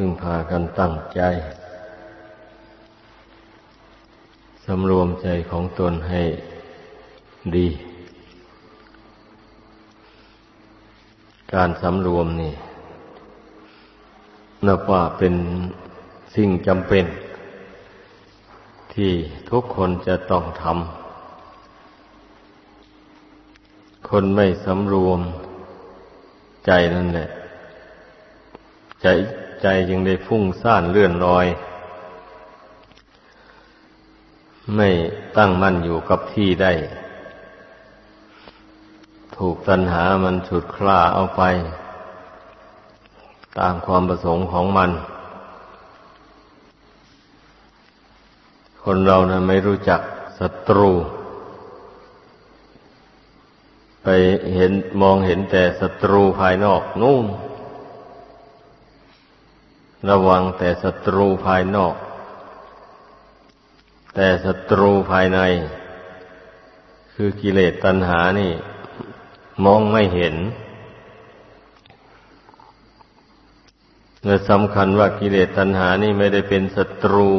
พึ่งพากันตั้งใจสำรวมใจของตนให้ดี การสำรวมนี่นับว่าเป็นสิ่งจำเป็น ที่ทุกคนจะต้องทำ คนไม่สำรวมใจนั่นแหละ ใจ ใจยังได้ฟุ้งซ่านเลื่อนลอย ไม่ตั้งมั่นอยู่กับที่ได้ ถูกตัณหามันฉุดคล้าเอาไป ตามความประสงค์ของมัน คนเรานะไม่รู้จักศัตรู ไปเห็นมองเห็นแต่ศัตรูภายนอกนู่น ระวังแต่ศัตรูภายนอก แต่ศัตรูภายใน คือกิเลสตัณหานี่ มองไม่เห็นและสำคัญว่ากิเลสตัณหานี่ไม่ได้เป็นศัตรู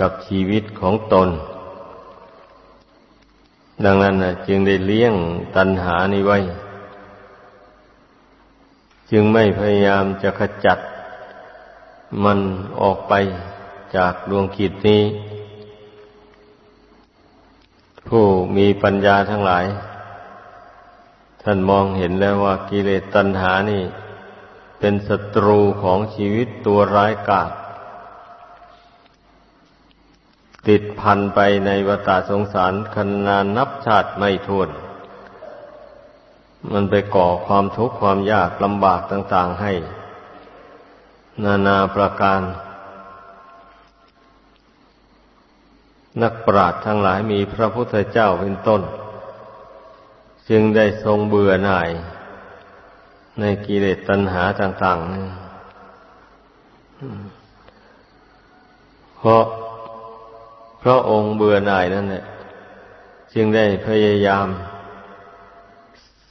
กับชีวิตของตน ดังนั้นนะจึงได้เลี้ยงตัณหานี้ไว้ จึงไม่พยายามจะขจัด มันออกไปจากดวงกิจนี้ ผู้มีปัญญาทั้งหลาย ท่านมองเห็นแล้วว่ากิเลสตัณหานี่ เป็นศัตรูของชีวิตตัวร้ายกาจติดพันไปในวตาสงสารคันนานนับชาติไม่ท้วน มันไปก่อความทุกข์ความยากลำบากต่าง ๆให้ นานาประการ นักปราชญ์ทั้งหลายมีพระพุทธเจ้าเป็นต้น จึงได้ทรงเบื่อหน่าย ในกิเลสตัณหาต่างๆเพราะพระองค์เบื่อหน่ายนั่นแหละจึงได้พยายาม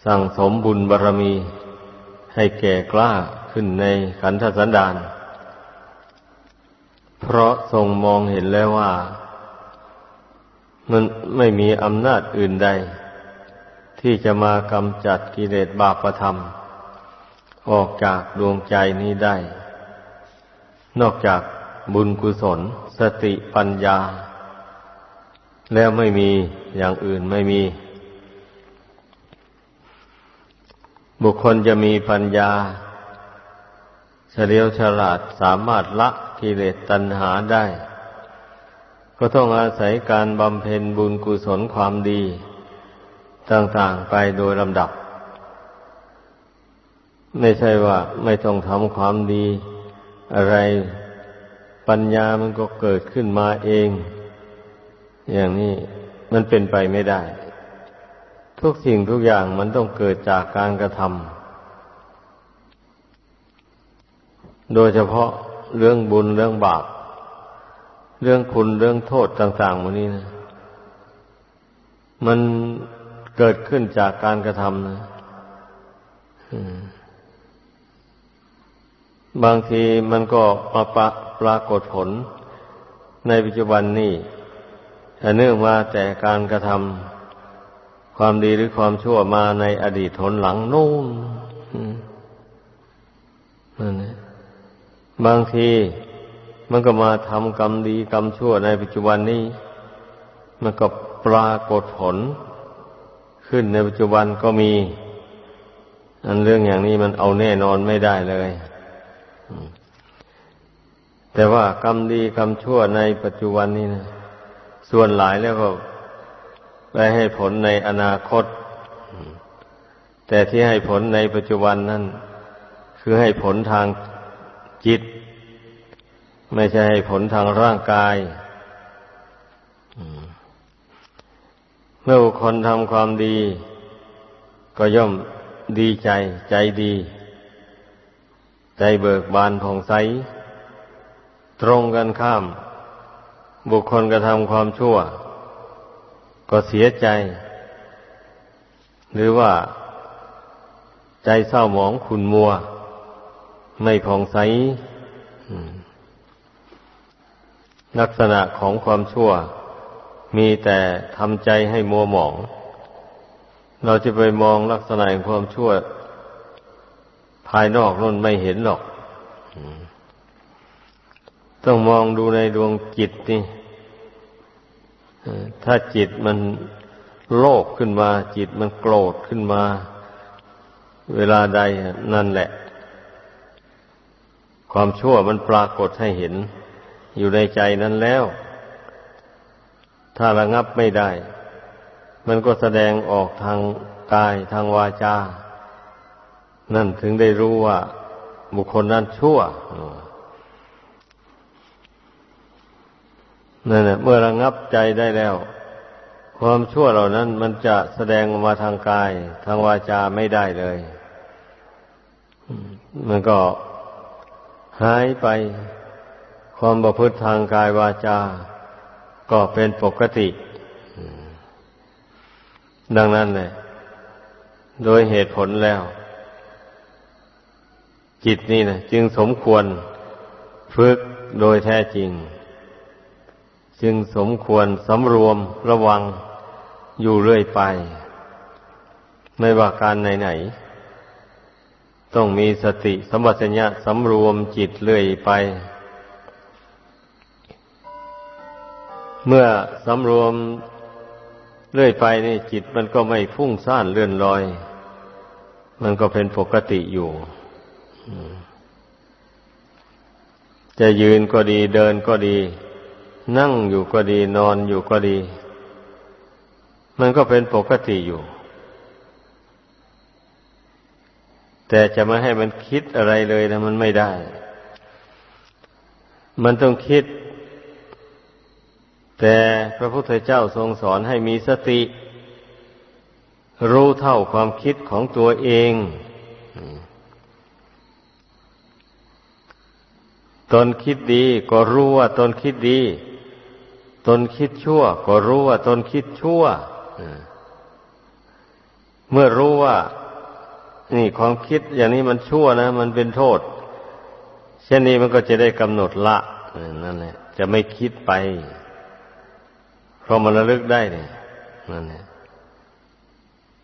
สั่งสมบุญบารรมีให้แก่กล้าขึ้นในขันธสันดานเพราะทรงมองเห็นแล้วว่า มันไม่มีอำนาจอื่นใด ที่จะมากำจัดกิเลสบาปธรรม ออกจากดวงใจนี้ได้ นอกจากบุญกุศล สติปัญญา แล้วไม่มีอย่างอื่นไม่มี บุคคลจะมีปัญญาเฉลียวฉลาดสามารถละกิเลสตัณหาได้ ก็ต้องอาศัยการบำเพ็ญบุญกุศลความดี ต่างๆไปโดยลำดับ ไม่ใช่ว่าไม่ต้องทำความดี อะไรปัญญามันก็เกิดขึ้นมาเอง อย่างนี้มันเป็นไปไม่ได้ ทุกสิ่งทุกอย่างมันต้องเกิดจากการกระทำ โดยเฉพาะเรื่องบุญเรื่องบาป เรื่องคุณเรื่องโทษต่างๆวันนี้นะ มันเกิดขึ้นจากการกระทำนะบางทีมันก็มาปะปรากฏผลในปัจจุบันนี้เนื่องมาแต่การกระทำ ความดีหรือความชั่วมาในอดีตทนหลังนู่นนั่นบางทีมันก็มาทำกรรมดีกรรมชั่วในปัจจุบันนี้ มันก็ปรากฏผล ขึ้นในปัจจุบันก็มี อันเรื่องอย่างนี้มันเอาแน่นอนไม่ได้เลยแต่ว่ากรรมดีกรรมชั่วในปัจจุบันนี้นะส่วนหลายแล้วก็ และให้ผลในอนาคต แต่ที่ให้ผลในปัจจุบันนั้น คือให้ผลทางจิต ไม่ใช่ให้ผลทางร่างกายเมื่อบุคคลทำความดี ก็ย่อมดีใจ ใจดี ใจเบิกบานผ่องใส ตรงกันข้าม บุคคลกระทำความชั่ว ก็เสียใจ หรือว่าใจเศร้าหมองขุนมัว ไม่ผ่องใสลักษณะของความชั่ว มีแต่ทำใจให้มัวหมอง เราจะไปมองลักษณะของความชั่ว ภายนอกนั่นไม่เห็นหรอก ต้องมองดูในดวงจิตนี่ ถ้าจิตมันโลภขึ้นมา จิตมันโกรธขึ้นมา เวลาใดนั่นแหละ ความชั่วมันปรากฏให้เห็น อยู่ในใจนั้นแล้ว ถ้าระงับไม่ได้ มันก็แสดงออกทางกายทางวาจา นั่นถึงได้รู้ว่า บุคคลนั้นชั่ว นั่นแหละเมื่อระงับใจได้แล้ว ความชั่วเหล่านั้นมันจะแสดงออกมาทางกาย ทางวาจาไม่ได้เลย มันก็หายไปความประพฤติทางกายวาจา ก็เป็นปกติ ดังนั้นเลยโดยเหตุผลแล้ว จิตนี่นะจึงสมควร ฝึกโดยแท้จริง จึงสมควรสำรวมระวังอยู่เรื่อยไป ไม่ว่าการไหนๆต้องมีสติสัมปชัญญะสำรวมจิตเรื่อยไป เมื่อสำรวมเรื่อยไปนี่จิตมันก็ไม่ฟุ้งซ่านเลื่อนลอย มันก็เป็นปกติอยู่จะยืนก็ดีเดินก็ดี นั่งอยู่ก็ดีนอนอยู่ก็ดี มันก็เป็นปกติอยู่ แต่จะไม่ให้มันคิดอะไรเลยนะมันไม่ได้ มันต้องคิด แต่พระพุทธเจ้าทรงสอนให้มีสติ รู้เท่าความคิดของตัวเองตนคิดดีก็รู้ว่าตนคิดดี ตนคิดชั่ว ก็รู้ว่าตนคิดชั่ว เมื่อรู้ว่า นี่ความคิดอย่างนี้มันชั่วนะ มันเป็นโทษ เช่นนี้มันก็จะได้กำหนดละนั่นแหละจะไม่คิดไป เพราะมันระลึกได้เนี่ยนั่นแหละ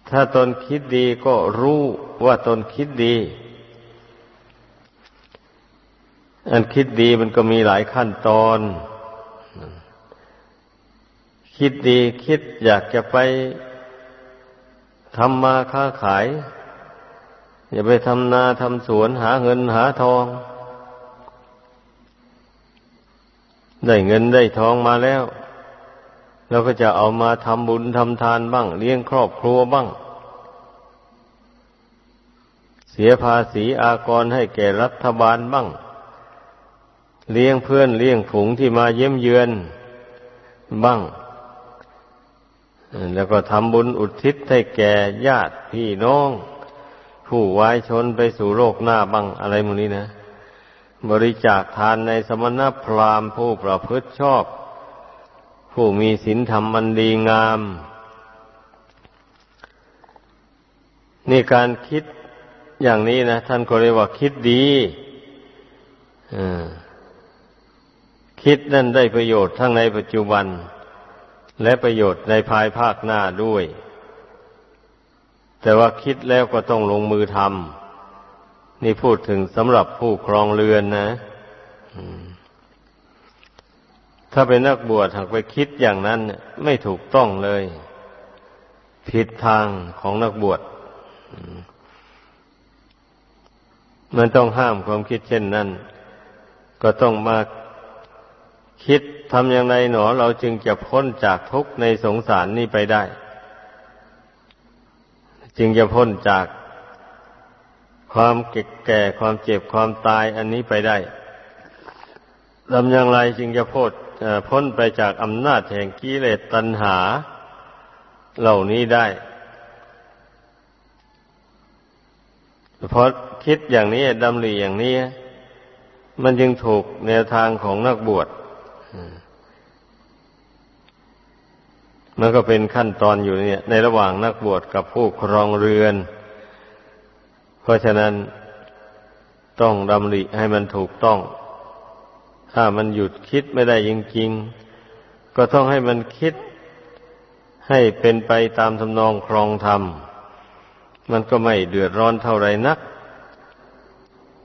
ถ้าตนคิดดีก็รู้ว่าตนคิดดี อันคิดดีมันก็มีหลายขั้นตอน คิดดีคิดอยากจะไปทำมาค้าขาย อย่าไปทำนาทำสวนหาเงินหาทอง ได้เงินได้ทองมาแล้วเราก็จะเอามาทำบุญทำทานบ้าง เลี้ยงครอบครัวบ้าง เสียภาษีอากรให้แก่รัฐบาลบ้าง เลี้ยงเพื่อนเลี้ยงฝูงที่มาเยี่ยมเยือนบ้าง แล้วก็ทำบุญอุทิศให้แก่ญาติพี่น้อง ผู้วายชนไปสู่โลกหน้าบ้างอะไรมูนี้นะ บริจาคทานในสมณพราหมณ์ผู้ประพฤติชอบ ผู้มีศีลธรรมมันดีงาม นี่การคิดอย่างนี้นะ ท่านก็เรียกว่าคิดดีคิดนั่นได้ประโยชน์ทั้งในปัจจุบัน และประโยชน์ในภายภาคหน้าด้วย แต่ว่าคิดแล้วก็ต้องลงมือทำนี่พูดถึงสำหรับผู้ครองเรือนนะถ้าเป็นนักบวชหากไปคิดอย่างนั้นไม่ถูกต้องเลย ผิดทางของนักบวชมันต้องห้ามความคิดเช่นนั้น ก็ต้องมาคิด ทำอย่างไรหนอเราจึงจะพ้นจากทุกข์ในสงสารนี้ไปได้ จึงจะพ้นจากความเก็บแก่ความเจ็บความตายอันนี้ไปได้ทำอย่างไรจึงจะพ้นพ้นไปจากอำนาจแห่งกิเลสตัณหา เหล่านี้ได้เพราะคิดอย่างนี้ดำริอย่างนี้ มันจึงถูกแนวทางของนักบวช มันก็เป็นขั้นตอนอยู่เนี่ย ในระหว่างนักบวชกับผู้ครองเรือน เพราะฉะนั้นต้องดำริให้มันถูกต้อง ถ้ามันหยุดคิดไม่ได้จริงๆ ก็ต้องให้มันคิดให้เป็นไปตามทำนองครองธรรม มันก็ไม่เดือดร้อนเท่าไรนัก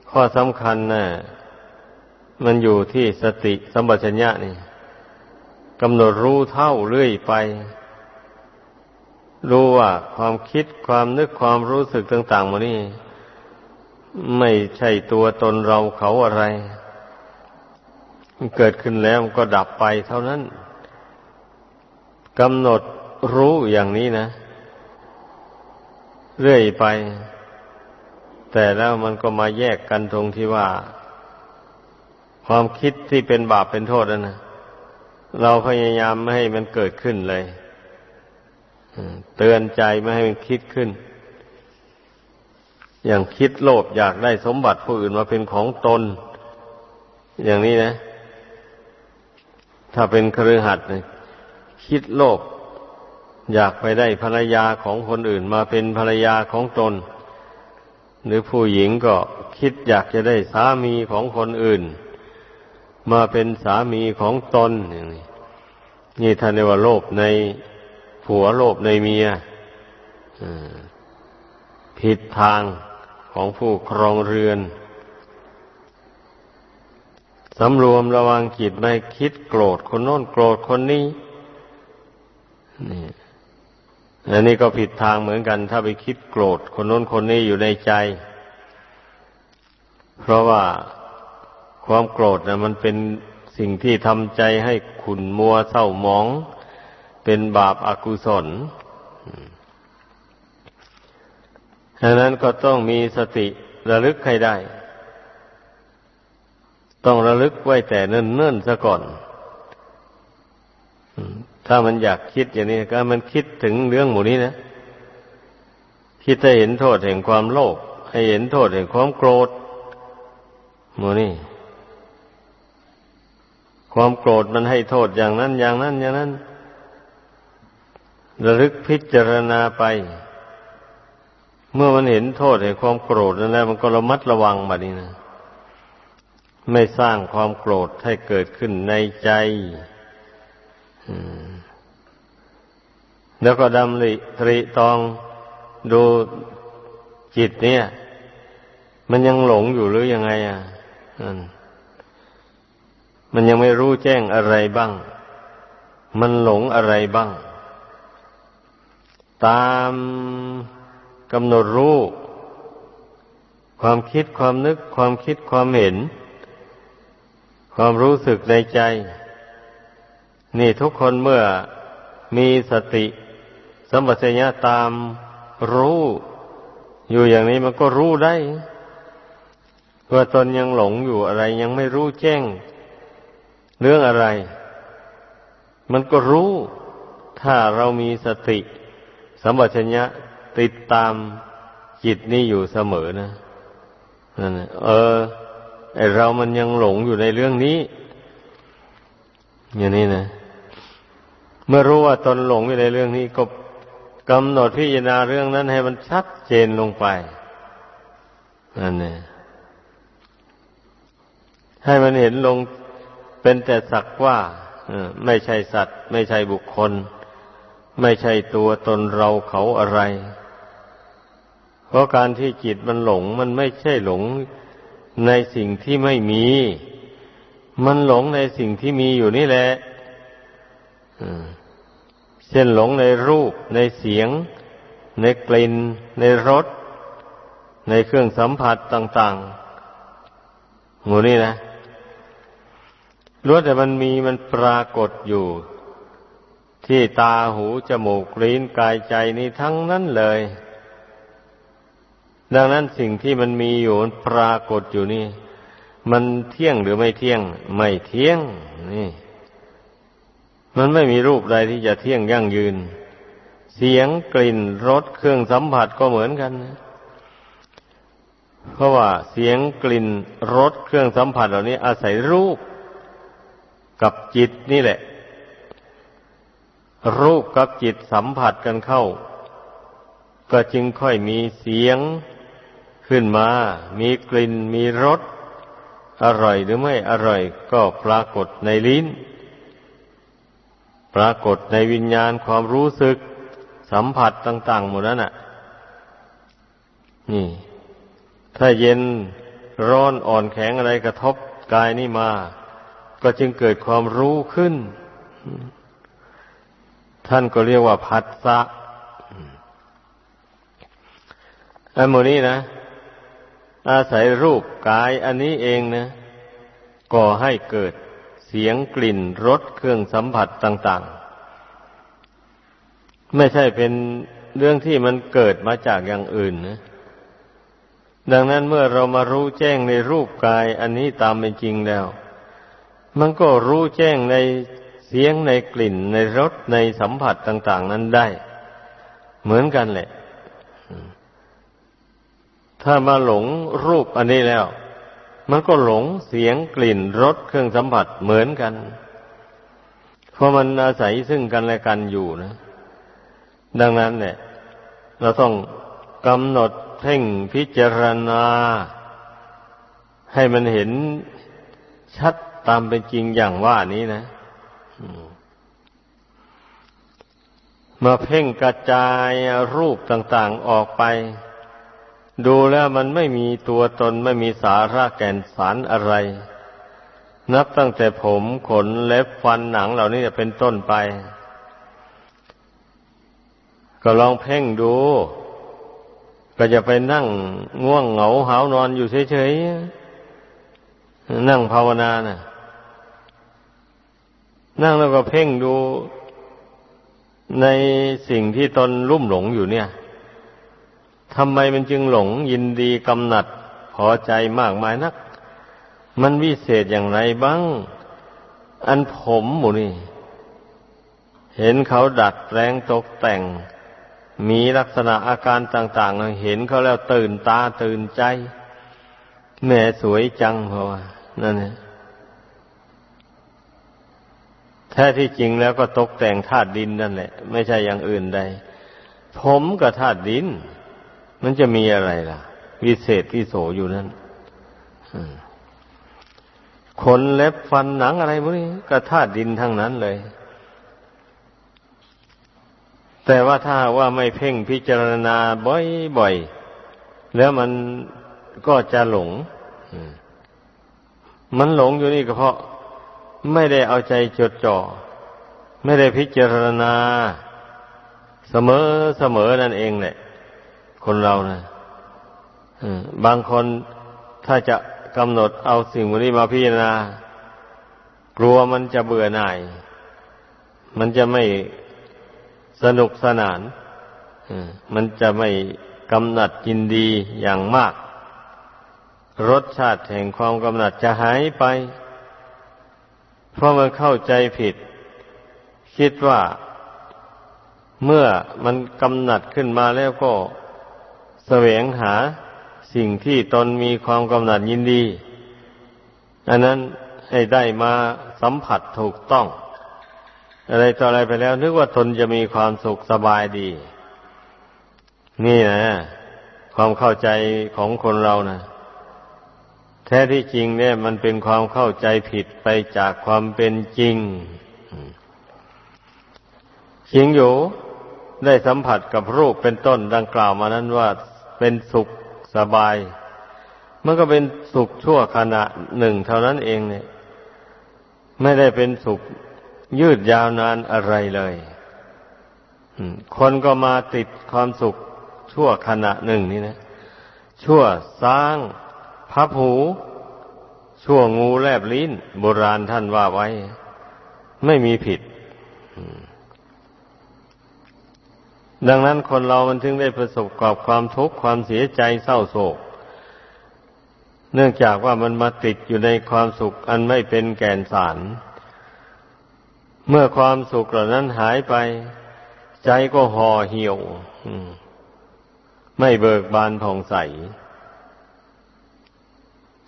ข้อสำคัญนะ่ะมันอยู่ที่สติสัมปชัญญะนี่ กำหนดรู้เท่าเรื่อยไป รู้ว่าความคิดความนึกความรู้สึกต่างๆมานี่ ไม่ใช่ตัวตนเราเขาอะไร เกิดขึ้นแล้วก็ดับไปเท่านั้นกำหนดรู้อย่างนี้นะ เรื่อยไป แต่แล้วมันก็มาแยกกันตรงที่ว่า ความคิดที่เป็นบาปเป็นโทษนั่นนะ เราพยายามไม่ให้มันเกิดขึ้นเลยเตือนใจไม่ให้มันคิดขึ้น อย่างคิดโลภอยากได้สมบัติผู้อื่นมาเป็นของตน อย่างนี้นะ ถ้าเป็นครือหัดคิดโลภอยากไปได้ภรรยาของคนอื่นมาเป็นภรรยาของตน หรือผู้หญิงก็คิดอยากจะได้สามีของคนอื่น มาเป็นสามีของตนนี้นี่ท่านเรียกว่าโลภในผัวโลภในเมียผิดทางของผู้ครองเรือนสำรวมระวังจิตไม่คิดโกรธคนโน้นโกรธคนนี้นี่อันนี้ก็ผิดทางเหมือนกัน ถ้าไปคิดโกรธคนโน้นคนนี้อยู่ในใจ เพราะว่า ความโกรธนะมันเป็นสิ่งที่ทำใจให้ขุนมัวเศร้าหมอง เป็นบาปอากุศลดังนั้นก็ต้องมีสติระลึกให้ได้ ต้องระลึกไว้แต่เนิ่นๆซะก่อน ถ้ามันอยากคิดอย่างนี้ก็มันคิดถึงเรื่องหมู่นี้นะ คิดให้เห็นโทษแห่งความโลภให้เห็นโทษแห่งความโกรธหมู่นี้ ความโกรธมันให้โทษอย่างนั้น อย่างนั้น อย่างนั้นระลึกพิจารณาไป เมื่อมันเห็นโทษแห่งความโกรธนั่นแหละมันก็ระมัดระวังแบบนี้นะไม่สร้างความโกรธให้เกิดขึ้นในใจแล้วก็ดำริตรีตองดูจิตเนี่ย มันยังหลงอยู่หรือยังไง อะ มันยังไม่รู้แจ้งอะไรบ้าง มันหลงอะไรบ้าง ตามกำหนดรู้ ความคิดความนึก ความคิดความเห็น ความรู้สึกในใจ นี่ทุกคนเมื่อมีสติสัมปชัญญะตามรู้ อยู่อย่างนี้มันก็รู้ได้ว่าตนยังหลงอยู่อะไรยังไม่รู้แจ้ง เรื่องอะไร มันก็รู้ ถ้าเรามีสติสัมปชัญญะติดตามจิตนี้อยู่เสมอนะนั่นเออไอเรามันยังหลงอยู่ในเรื่องนี้ อย่างนี้นะ เมื่อรู้ว่าตนหลงอยู่ในเรื่องนี้ก็กำหนดพิจารณาเรื่องนั้นให้มันชัดเจนลงไปนั่นเนี่ยให้มันเห็นลง เป็นแต่สักว่าไม่ใช่สัตว์ ไม่ใช่บุคคล ไม่ใช่ตัวตนเราเขาอะไร เพราะการที่จิตมันหลง มันไม่ใช่หลงในสิ่งที่ไม่มี มันหลงในสิ่งที่มีอยู่นี่แหละเช่นหลงในรูป ในเสียง ในกลิ่น ในรส ในเครื่องสัมผัสต่างๆหมูนี่นะ รู้แต่มันมีมันปรากฏอยู่ ที่ตาหูจมูกลิ้นกายใจนี่ทั้งนั้นเลย ดังนั้นสิ่งที่มันมีอยู่มันปรากฏอยู่นี่ มันเที่ยงหรือไม่เที่ยง ไม่เที่ยง นี่ มันไม่มีรูปใดที่จะเที่ยงยั่งยืน เสียงกลิ่นรสเครื่องสัมผัสก็เหมือนกันนะเพราะว่าเสียงกลิ่นรสเครื่องสัมผัสเหล่านี้อาศัยรูป กับจิตนี่แหละ รูปกับจิตสัมผัสกันเข้า ก็จึงค่อยมีเสียงขึ้นมา มีกลิ่น มีรส อร่อยหรือไม่อร่อย ก็ปรากฏในลิ้น ปรากฏในวิญญาณความรู้สึก สัมผัสต่าง ๆ หมดนั้นน่ะ นี่ ถ้าเย็นร้อนอ่อนแข็งอะไรกระทบกายนี่มา ก็จึงเกิดความรู้ขึ้น ท่านก็เรียกว่าพัสสะอันโมนี้นะ อาศัยรูปกายอันนี้เองนะก่อให้เกิดเสียงกลิ่นรสเครื่องสัมผัสต่าง ๆ ไม่ใช่เป็นเรื่องที่มันเกิดมาจากอย่างอื่นนะดังนั้นเมื่อเรามารู้แจ้งในรูปกายอันนี้ตามเป็นจริงแล้ว มันก็รู้แจ้งในเสียงในกลิ่นในรสในสัมผัสต่าง ๆ นั้นได้ เหมือนกันแหละ ถ้ามาหลงรูปอันนี้แล้ว มันก็หลงเสียงกลิ่นรสเครื่องสัมผัสเหมือนกัน เพราะมันอาศัยซึ่งกันและกันอยู่นะ ดังนั้นเนี่ย เราต้องกำหนดเพ่งพิจารณา ให้มันเห็นชัด ตามเป็นจริงอย่างว่านี้นะมาเพ่งกระจายรูปต่าง ๆออกไป ดูแล้วมันไม่มีตัวตนไม่มีสาระแก่นสารอะไร นับตั้งแต่ผมขนเล็บฟันหนังเหล่านี้เป็นต้นไป ก็ลองเพ่งดู ก็จะไปนั่งง่วงเหงาหานอนอยู่เฉยๆนั่งภาวนานะ่ะ นั่งแล้วก็เพ่งดูในสิ่งที่ตนรุ่มหลงอยู่เนี่ยทำไมมันจึงหลงยินดีกำหนัดพอใจมากมายนัก มันวิเศษอย่างไรบ้าง อันผมหมูนี่ เห็นเขาดัดแปลงตกแต่ง มีลักษณะอาการต่างๆเห็นเขาแล้วตื่นตาตื่นใจ แม่สวยจังเพราะว่านั่นเอง แท้ที่จริงแล้วก็ตกแต่งธาตุดินนั่นแหละ ไม่ใช่อย่างอื่นใด ผมกับธาตุดิน มันจะมีอะไรล่ะ วิเศษวิโสอยู่นั่นขนเล็บฟันหนังอะไรพวกนี้ก็ธาตุดินทั้งนั้นเลย แต่ว่าถ้าว่าไม่เพ่งพิจารณาบ่อยๆ แล้วมันก็จะหลง มันหลงอยู่นี่ก็เพราะ ไม่ได้เอาใจจดจ่อ ไม่ได้พิจารณา เสมอเสมอนั่นเองแหละคนเรานะบางคนถ้าจะกำหนดเอาสิ่งนี้มาพิจารณา กลัวมันจะเบื่อหน่าย มันจะไม่สนุกสนานมันจะไม่กำหนัดยินดีอย่างมาก รสชาติแห่งความกำหนัดจะหายไป เพราะมันเข้าใจผิด คิดว่าเมื่อมันกำหนัดขึ้นมาแล้วก็แสวงหาสิ่งที่ตนมีความกำหนัดยินดี อันนั้นให้ได้มาสัมผัสถูกต้อง อะไรต่ออะไรไปแล้ว นึกว่าตนจะมีความสุขสบายดี นี่นะ ความเข้าใจของคนเรานะ แท้ที่จริงเนี่ยมันเป็นความเข้าใจผิดไปจากความเป็นจริงจริงอยู่ได้สัมผัสกับรูปเป็นต้นดังกล่าวมานั้นว่าเป็นสุขสบาย มันก็เป็นสุขชั่วขณะหนึ่งเท่านั้นเองเนี่ย ไม่ได้เป็นสุขยืดยาวนานอะไรเลยคนก็มาติดความสุขชั่วขณะหนึ่งนี่นะ ชั่วสร้าง พับหู ชั่วงูแลบลิ้นโบราณท่านว่าไว้ ไม่มีผิด ดังนั้นคนเรามันถึงได้ประสบกับความทุกข์ความเสียใจเศร้าโศก เนื่องจากว่ามันมาติดอยู่ในความสุขอันไม่เป็นแก่นสาร เมื่อความสุขเหล่านั้นหายไป ใจก็ห่อเหี่ยวไม่เบิกบานผ่องใส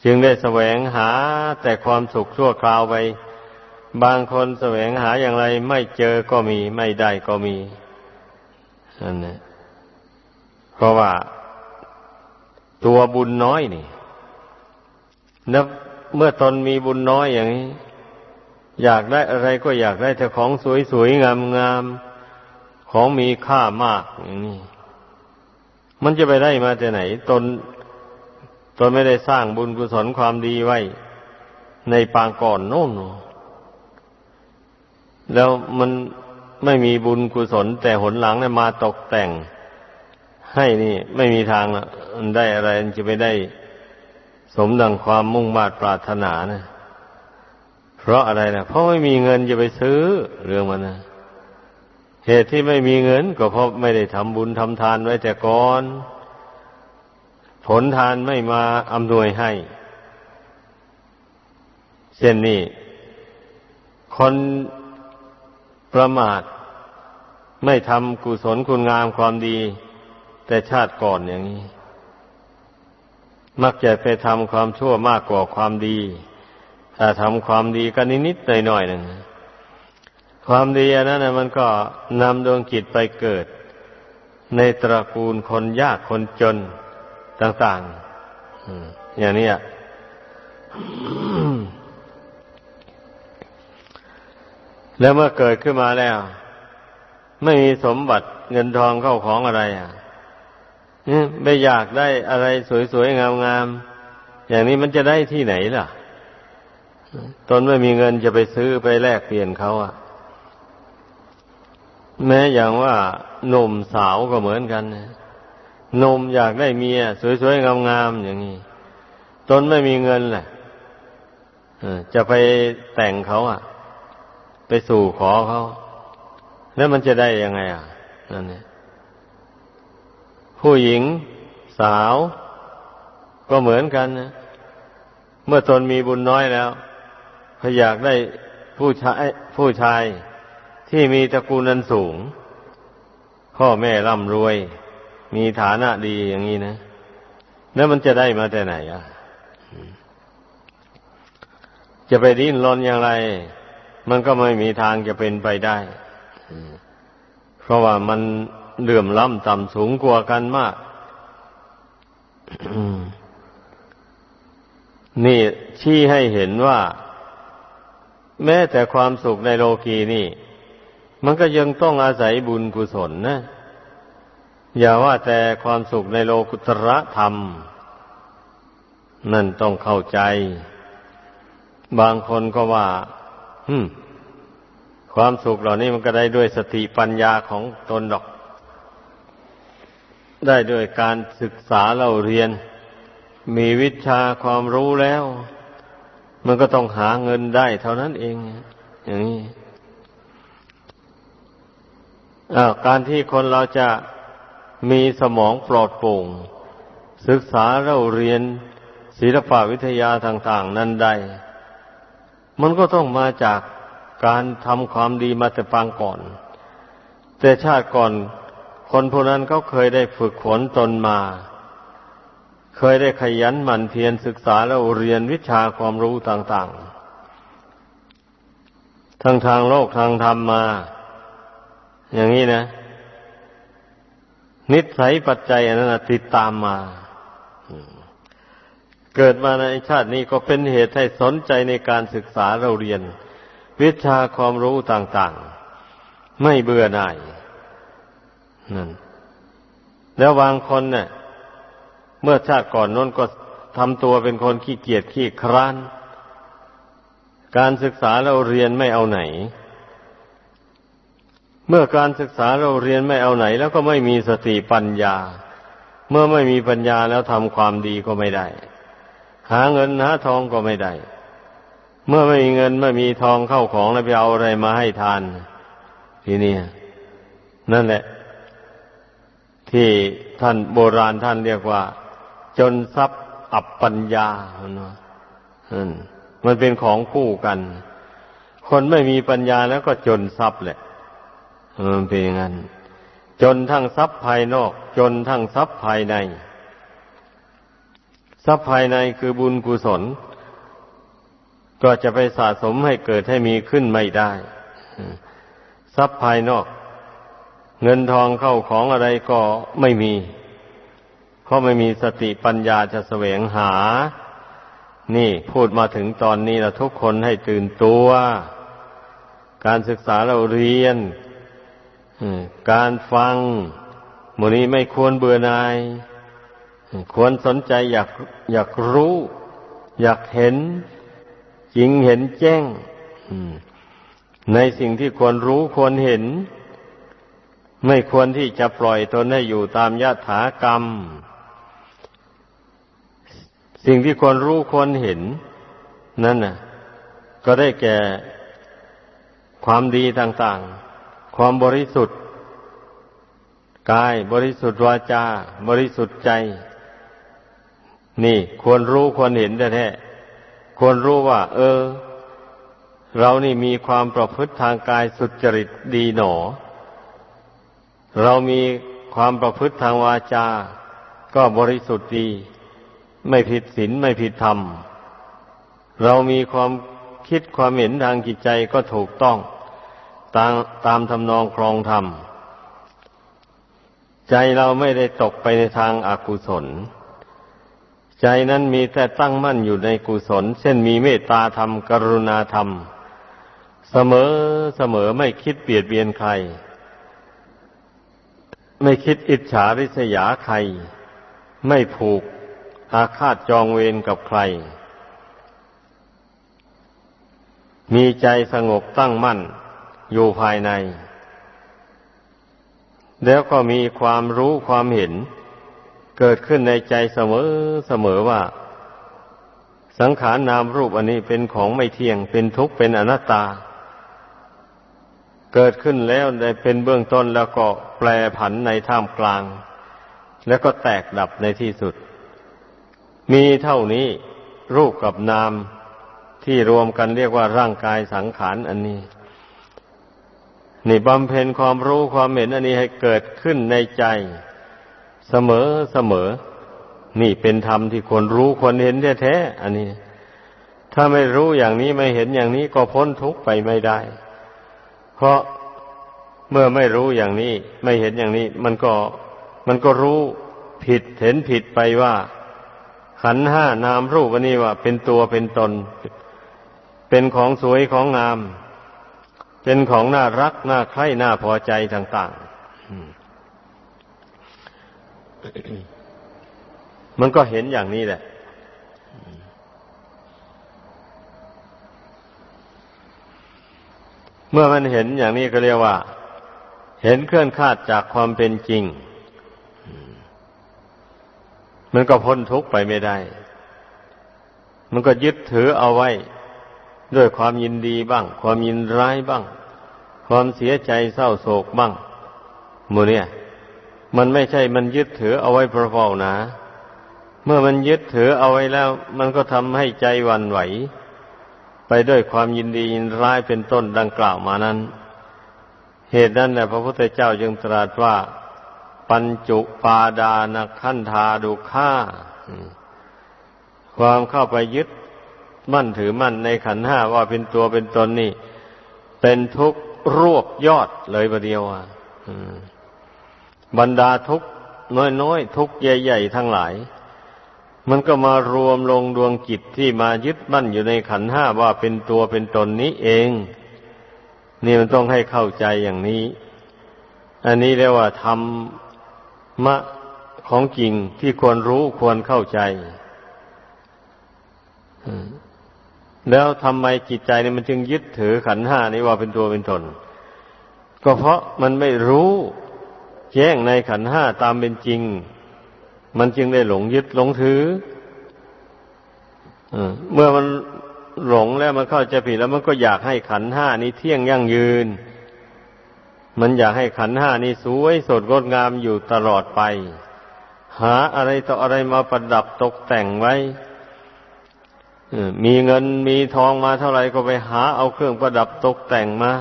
จึงได้แสวงหาแต่ความสุขชั่วคราวไป บางคนแสวงหาอย่างไรไม่เจอก็มี ไม่ได้ก็มีนั่นแหละเพราะว่าตัวบุญน้อยนี่นะเมื่อตนมีบุญน้อยอย่างนี้ อยากได้อะไรก็อยากได้แต่ของสวยๆงามๆของมีค่ามากอย่างนี้มันจะไปได้มาจากไหน ตน ตนไม่ได้สร้างบุญกุศลความดีไว้ ในปางก่อนโน่นแล้วมันไม่มีบุญกุศล แต่หนหลังเนี่ยมาตกแต่ง ให้นี่ไม่มีทางมันได้อะไรมันจะไปได้ สมดังความมุ่งมา่ปรารถนานะเพราะอะไรนะเพราะไม่มีเงินจะไปซื้อเรื่องมันนะเหตุที่ไม่มีเงิน ก็เพราะไม่ได้ทำบุญทำทานไว้แต่ก่อน ผลทานไม่มาอำนวยให้ เช่นนี้ คนประมาทไม่ทำกุศลคุณงามความดี แต่ชาติก่อนอย่างนี้ มักจะไปทำความชั่วมากกว่าความดี ถ้าทำความดีก็นิดๆหน่อยๆหนึ่งความดีอันนั้นมันก็นำดวงจิตไปเกิด ในตระกูลคนยากคนจน ต่างๆอย่างนี้แล้วเมื่อเกิดขึ้นมาแล้ว ไม่มีสมบัติเงินทองเข้าของอะไรอะไม่อยากได้อะไรสวยๆ งามๆ อย่างนี้มันจะได้ที่ไหนล่ะ ตนไม่มีเงินจะไปซื้อไปแลกเปลี่ยนเขาอะ แม้อย่างว่าหนุ่มสาวก็เหมือนกันห นมอยากได้เมีย สวยๆงามๆอย่างนี้ตนไม่มีเงินแหละจะไปแต่งเขาอะ ไปสู่ขอเขา แล้วมันจะได้ยังไง อะนั่นเนี่ยผู้หญิงสาวก็เหมือนกันนะเมื่อตนมีบุญน้อยแล้วพอยากได้ผู้ชายผู้ชายที่มีตระกูลนันสูง พ่อแม่ร่ำรวย มีฐานะดีอย่างนี้นะ แล้วมันจะได้มาแต่ไหนอะ จะไปดิ้นรนอย่างไร มันก็ไม่มีทางจะเป็นไปได้ เพราะว่ามันเหลื่อมล้ำต่ำสูงกว่ากันมาก นี่ชี้ให้เห็นว่า แม้แต่ความสุขในโลกีนี่ มันก็ยังต้องอาศัยบุญกุศลนะ อย่าว่าแต่ความสุขในโลกุตระธรรม นั่นต้องเข้าใจ บางคนก็ว่าฮึความสุขเหล่านี้มันก็ได้ด้วยสติปัญญาของตนดอก ได้ด้วยการศึกษาเราเรียน มีวิชาความรู้แล้ว มันก็ต้องหาเงินได้เท่านั้นเอง อย่างนี้การที่คนเราจะ มีสมองปลอดโปร่ง ศึกษาเราเรียนศิลปวิทยาต่าง ๆ นั้นได้ มันก็ต้องมาจากการทำความดีมาแต่ปางก่อน แต่ชาติก่อน คนพวกนั้นเขาเคยได้ฝึกฝนตนมา เคยได้ขยันหมั่นเพียรศึกษาแล้วเรียนวิชาความรู้ต่างๆ ทั้งทางโลกทางธรรมมา อย่างนี้นะ นิสัยปัจจัยอันนั้นติดตามมา เกิดมาในชาตินี้ก็เป็นเหตุให้สนใจในการศึกษาเราเรียน วิชาความรู้ต่างๆ ไม่เบื่อหน่ายนั่นแล้วบางคนเนะ่ยเมื่อชาติก่อนน้นก็ทำตัวเป็นคนขี้เกียจขี้คร้าน การศึกษาเราเรียนไม่เอาไหน เมื่อการศึกษาเราเรียนไม่เอาไหน แล้วก็ไม่มีสติปัญญา เมื่อไม่มีปัญญาแล้วทำความดีก็ไม่ได้ หาเงินหาทองก็ไม่ได้ เมื่อไม่มีเงินไม่มีทองเข้าของแล้วไปเอาอะไรมาให้ทาน ทีนี้นั่นแหละ ที่ท่านโบราณท่านเรียกว่า จนทรัพย์อับปัญญามันเป็นของคู่กัน คนไม่มีปัญญาแล้วก็จนทรัพย์แหละ มันเป็นอย่างนั้น จนทั้งทรัพย์ภายนอก จนทั้งทรัพย์ภายใน ทรัพย์ภายในคือบุญกุศล ก็จะไปสะสมให้เกิดให้มีขึ้นไม่ได้ ทรัพย์ภายนอก เงินทองเข้าของอะไรก็ไม่มี เพราะไม่มีสติปัญญาจะแสวงหา นี่พูดมาถึงตอนนี้แล้วทุกคนให้ตื่นตัว การศึกษาเราเรียน การฟังมูนี้ไม่ควรเบื่อหน่าย ควรสนใจอยากอยากรู้ อยากเห็นจริงเห็นแจ้งในสิ่งที่ควรรู้ควรเห็น ไม่ควรที่จะปล่อยตนให้อยู่ตามยถากรรม สิ่งที่ควรรู้ควรเห็น นั่นน่ะ ก็ได้แก่ความดีต่าง ๆ ความบริสุทธิ์ กายบริสุทธิ์วาจา บริสุทธิ์ใจ นี่ควรรู้ควรเห็นแท้ๆควรรู้ว่า เออ เรานี่มีความประพฤติทางกายสุจริตดีหนอ เรามีความประพฤติทางวาจา ก็บริสุทธิ์ดี ไม่ผิดศีลไม่ผิดธรรม เรามีความคิดความเห็นทางจิตใจก็ถูกต้อง ตามตามทำนองครองธรรม ใจเราไม่ได้ตกไปในทางอากุศล ใจนั้นมีแต่ตั้งมั่นอยู่ในกุศล เช่นมีเมตตาธรรม กรุณาธรรม เสมอเสมอไม่คิดเบียดเบียนใคร ไม่คิดอิจฉาริษยาใคร ไม่ผูกอาฆาตจองเวรกับใคร มีใจสงบตั้งมั่น อยู่ภายใน แล้วก็มีความรู้ความเห็น เกิดขึ้นในใจเสมอเสมอว่า สังขารนามรูปอันนี้เป็นของไม่เที่ยงเป็นทุกข์เป็นอนัตตา เกิดขึ้นแล้วได้เป็นเบื้องต้นแล้วก็แปรผันในท่ามกลาง แล้วก็แตกดับในที่สุด มีเท่านี้รูปกับนามที่รวมกันเรียกว่าร่างกายสังขารอันนี้ นี่บำเพ็ญความรู้ความเห็นอันนี้ให้เกิดขึ้นในใจ เสมอเสมอ นี่เป็นธรรมที่ควรรู้ควรเห็นแท้ๆอันนี้ ถ้าไม่รู้อย่างนี้ไม่เห็นอย่างนี้ก็พ้นทุกข์ไปไม่ได้ เพราะเมื่อไม่รู้อย่างนี้ ไม่เห็นอย่างนี้ มันก็มันก็รู้ผิดเห็นผิดไปว่า ขันห้านามรูปอันนี้ว่า เป็นตัวเป็นตน เป็นของสวยของงาม เป็นของน่ารักน่าใคร่น่าพอใจต่างๆ มันก็เห็นอย่างนี้แหละ เมื่อมันเห็นอย่างนี้ก็เรียกว่า เห็นเคลื่อนคาดจากความเป็นจริง มันก็พ้นทุกข์ไปไม่ได้ มันก็ยึดถือเอาไว้ด้วยความยินดีบ้าง ความยินร้ายบ้าง ความเสียใจเศร้าโศกบ้างมูเนี่ย มันไม่ใช่มันยึดถือเอาไว้เพราะนะ เมื่อมันยึดถือเอาไว้แล้ว มันก็ทำให้ใจวันไหว ไปด้วยความยินดียินร้ายเป็นต้นดังกล่าวมานั้น เหตุนั้นแหละพระพุทธเจ้าจึงตรัสว่า ปัญจุปาดานขันธาดุข่าความเข้าไปยึดมั่นถือมั่นในขันห้าว่าเป็นตัวเป็นตนนี่ เป็นทุกข์ รวบยอดเลยประเดียวอะบรรดาทุกน้อยๆทุกใหญ่ๆทั้งหลาย มันก็มารวมลงดวงจิตที่มายึดมั่นอยู่ในขันห้าว่าเป็นตัวเป็นตนนี้เอง นี่มันต้องให้เข้าใจอย่างนี้ อันนี้เรียกว่าธรรมะของจริงที่ควรรู้ควรเข้าใจ แล้วทำไมจิตใจนี่มันจึงยึดถือขันห้านี้ว่าเป็นตัวเป็นตน ก็เพราะมันไม่รู้แจ้งในขันห้าตามเป็นจริง มันจึงได้หลงยึดหลงถือเมื่อมันหลงแล้วมันเข้าใจผิดแล้วมันก็อยากให้ขันห้านี้เที่ยงยั่งยืน มันอยากให้ขันห้านี้สวยสดงดงามอยู่ตลอดไป หาอะไรต่ออะไรมาประดับตกแต่งไว้ มีเงินมีทองมาเท่าไหร่ก็ไปหาเอาเครื่องประดับตกแต่งมา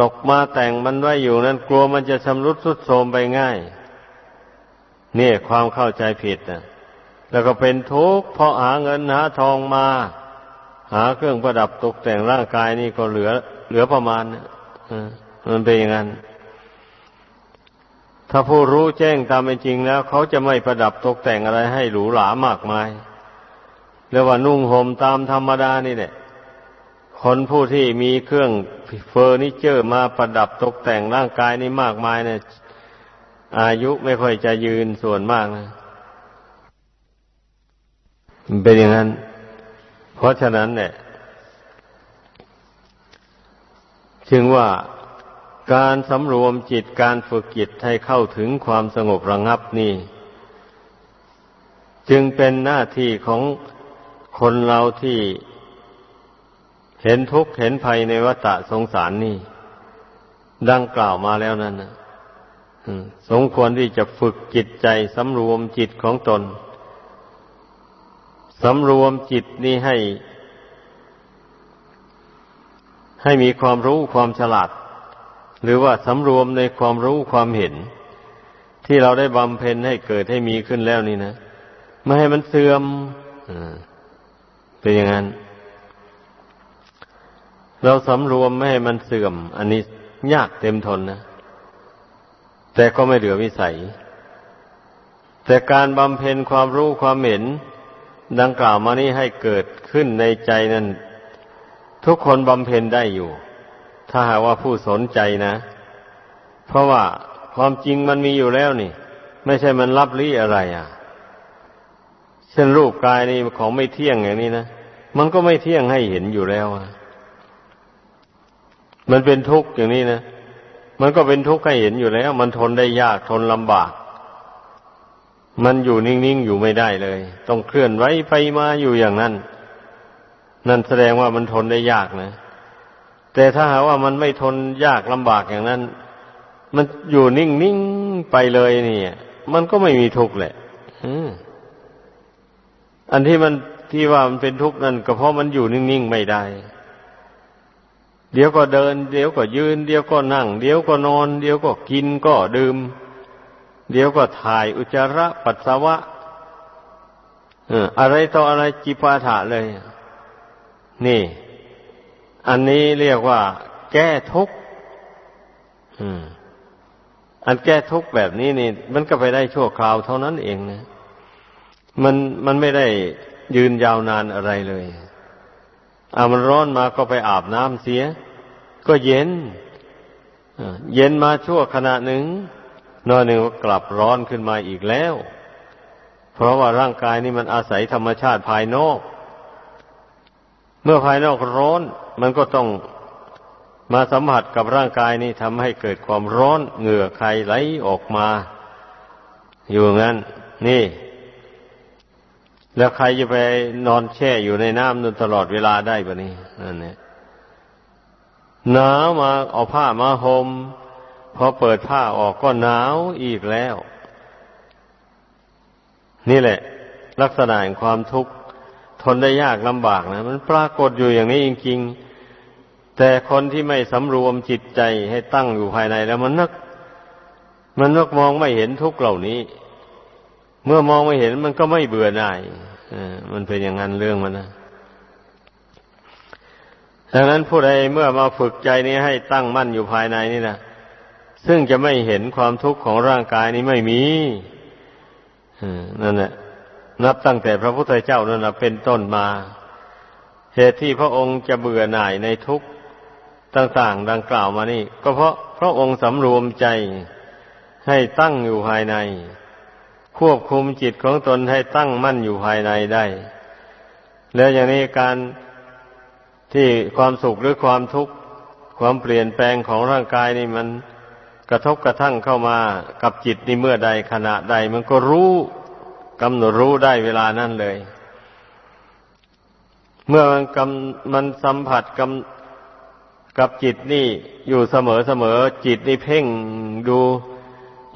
ตกมาแต่งมันไว้อยู่นั้นกลัวมันจะชำรุดทรุดโทรมไปง่ายนี่ความเข้าใจผิดนะแล้วก็เป็นทุกข์เพราะหาเงินหาทองมา หาเครื่องประดับตกแต่งร่างกายนี่ก็เหลือ เหลือประมาณมันเป็นอย่างนั้น ถ้าผู้รู้แจ้งตามเป็นจริงแล้ว เขาจะไม่ประดับตกแต่งอะไรให้หรูหรามากมาย เรียกว่านุ่งห่มตามธรรมดานี่แหละคนผู้ที่มีเครื่องเฟอร์นิเจอร์มาประดับตกแต่งร่างกายนี่มากมายเนี่ย อายุไม่ค่อยจะยืนส่วนมากนะเป็นอย่างนั้น เพราะฉะนั้นเนี่ย จึงว่าการสำรวมจิตการฝึกจิตให้เข้าถึงความสงบระงับนี่ จึงเป็นหน้าที่ของ คนเราที่เห็นทุกข์เห็นภัยในวัฏสงสารนี่ ดังกล่าวมาแล้วนั่นนะสมควรที่จะฝึกจิตใจสำรวมจิตของตนสำรวมจิตนี้ให้ ให้มีความรู้ความฉลาด หรือว่าสำรวมในความรู้ความเห็น ที่เราได้บำเพ็ญให้เกิดให้มีขึ้นแล้วนี่นะ ไม่ให้มันเสื่อม เป็นอย่างนั้น เราสำรวมไม่ให้มันเสื่อม อันนี้ยากเต็มทนนะ แต่ก็ไม่เหลือวิสัย แต่การบำเพ็ญความรู้ความเห็น ดังกล่าวมานี้ให้เกิดขึ้นในใจนั้น ทุกคนบำเพ็ญได้อยู่ ถ้าหากว่าผู้สนใจนะ เพราะว่าความจริงมันมีอยู่แล้วนี่ ไม่ใช่มันรับลี้อะไรอะ เช่นรูปกายนี่ของไม่เที่ยงอย่างนี้นะมันก็ไม่เที่ยงให้เห็นอยู่แล้วมันเป็นทุกข์อย่างนี้นะมันก็เป็นทุกข์ให้เห็นอยู่แล้ว มันทนได้ยากทนลำบาก มันอยู่นิ่งๆอยู่ไม่ได้เลย ต้องเคลื่อนไหวไปมาอยู่อย่างนั้น นั่นแสดงว่ามันทนได้ยากนะ แต่ถ้าหาว่ามันไม่ทนยากลำบากอย่างนั้น มันอยู่นิ่งๆไปเลยนี่มันก็ไม่มีทุกข์แหละอั อันที่มันที่ว่ามันเป็นทุกข์นั่นก็เพราะมันอยู่นิ่งๆไม่ได้ เดี๋ยวก็เดิน เดี๋ยวก็ยืน เดี๋ยวก็นั่ง เดี๋ยวก็นอน เดี๋ยวก็กินก็ดื่ม เดี๋ยวก็ถ่ายอุจจาระปัสสาวะอะไรต่ออะไรจิปาถะเลย นี่ อันนี้เรียกว่า แก้ทุกข์อันแก้ทุกข์แบบนี้นี่ มันก็ไปได้ชั่วคราวเท่านั้นเองนะ มันมันไม่ได้ยืนยาวนานอะไรเลยอามันร้อนมาก็ไปอาบน้ำเสีย ก็เย็นเย็นมาชั่วขณะหนึ่งนอนหนึ่งก็กลับร้อนขึ้นมาอีกแล้ว เพราะว่าร่างกายนี่มันอาศัยธรรมชาติภายนอก เมื่อภายนอกร้อน มันก็ต้องมาสัมผัสกับร่างกายนี้ทำให้เกิดความร้อนเหงื่อใครไหลออกมา อยู่งั้น นี่ แล้วใครจะไปนอนแช่อยู่ในน้ำนั่นตลอดเวลาได้ปะนี่นั่นเนี่ยหนาวมาเอาผ้ามาหม่มพอเปิดผ้าออกก็หนาวอีกแล้ว นี่แหละ ลักษณะแห่งความทุกข์ทนได้ยากลำบากนะ มันปรากฏอยู่อย่างนี้จริงๆ แต่คนที่ไม่สำรวมจิตใจให้ตั้งอยู่ภายในแล้วมันนึกมันนึกมองไม่เห็นทุกข์เหล่านี้ เมื่อมองไม่เห็นมันก็ไม่เบื่อหน่ายมันเป็นอย่างนั้นเรื่องมันนะดังนั้นผู้ใดเมื่อมาฝึกใจนี้ให้ตั้งมั่นอยู่ภายในนี่นะซึ่งจะไม่เห็นความทุกข์ของร่างกายนี้ไม่มีนั่นแหละนับตั้งแต่พระพุทธเจ้านั่นแหละเป็นต้นมา เหตุที่พระองค์จะเบื่อหน่ายในทุกข์ต่างๆดังกล่าวมานี่ ก็เพราะพระองค์สำรวมใจให้ตั้งอยู่ภายใน ควบคุมจิตของตนให้ตั้งมั่นอยู่ภายในได้ แล้วอย่างนี้การที่ความสุขหรือความทุกข์ความเปลี่ยนแปลงของร่างกายนี่มันกระทบกระทั่งเข้ามากับจิตนี่เมื่อใดขณะใด มันก็รู้กำหนดรู้ได้เวลานั้นเลย เมื่อมันกำมันสัมผัสกับกับจิตนี่อยู่เสมอเสมอจิตนี่เพ่งดู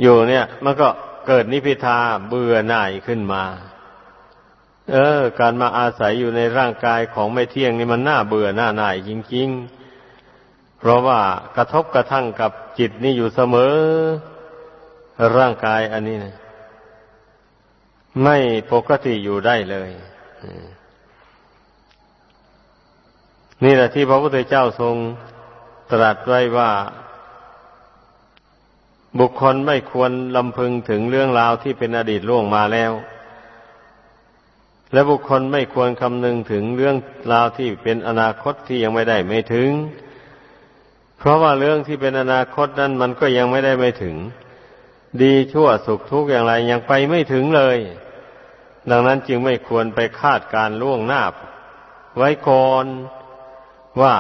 อยู่เนี่ย มันก็ เกิดนิพิทาเบื่อหน่ายขึ้นมา เออ การมาอาศัยอยู่ในร่างกายของไม่เที่ยงนี่มันน่าเบื่อหน้าหน่ายจริง ๆ เพราะว่ากระทบกระทั่งกับจิตนี่อยู่เสมอ ร่างกายอันนี้นะไม่ปกติอยู่ได้เลยนี่แหละที่พระพุทธเจ้าทรงตรัสไว้ว่า บุคคลไม่ควรลำพึงถึงเรื่องราวที่เป็นอดีตล่วงมาแล้ว และบุคคลไม่ควรคำนึงถึงเรื่องราวที่เป็นอนาคตที่ยังไม่ได้ไม่ถึง เพราะว่าเรื่องที่เป็นอนาคตนั้นมันก็ยังไม่ได้ไม่ถึง ดีชั่วสุขทุกข์อย่างไรยังไปไม่ถึงเลย ดังนั้นจึงไม่ควรไปคาดการล่วงหน้า ไว้ก่อนว่า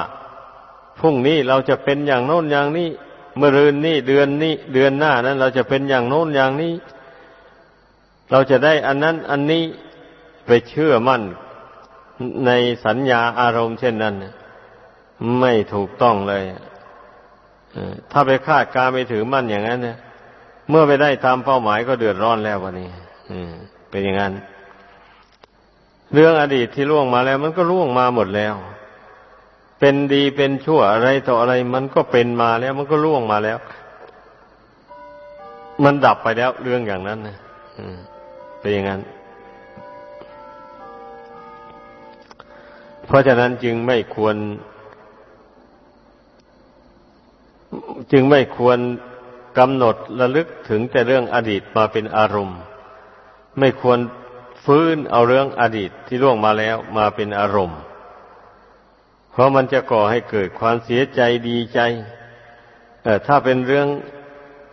พรุ่งนี้เราจะเป็นอย่างโน้นอย่างนี้ เมื่อรืนนี้เดือนนี้เดือนหน้านั้น เราจะเป็นอย่างโน้นอย่างนี้ เราจะได้อันนั้น อันนี้ไปเชื่อมั่นในสัญญาอารมณ์เช่นนั้นไม่ถูกต้องเลยถ้าไปคาดการไปถือมั่นอย่างนั้นเนี่ยเมื่อไปได้ตามเป้าหมายก็เดือดร้อนแล้ววันนี้เป็นอย่างนั้น เรื่องอดีตที่ล่วงมาแล้ว มันก็ล่วงมาหมดแล้ว เป็นดีเป็นชั่วอะไรต่ออะไร มันก็เป็นมาแล้ว มันก็ล่วงมาแล้ว มันดับไปแล้วเรื่องอย่างนั้นนะเป็นอย่างนั้น เพราะฉะนั้นจึงไม่ควร จึงไม่ควรกำหนดระลึกถึงแต่เรื่องอดีตมาเป็นอารมณ์ ไม่ควรฟื้นเอาเรื่องอดีตที่ล่วงมาแล้วมาเป็นอารมณ์ ราะมันจะก่อให้เกิดความเสียใจดีใจเออถ้าเป็นเรื่อง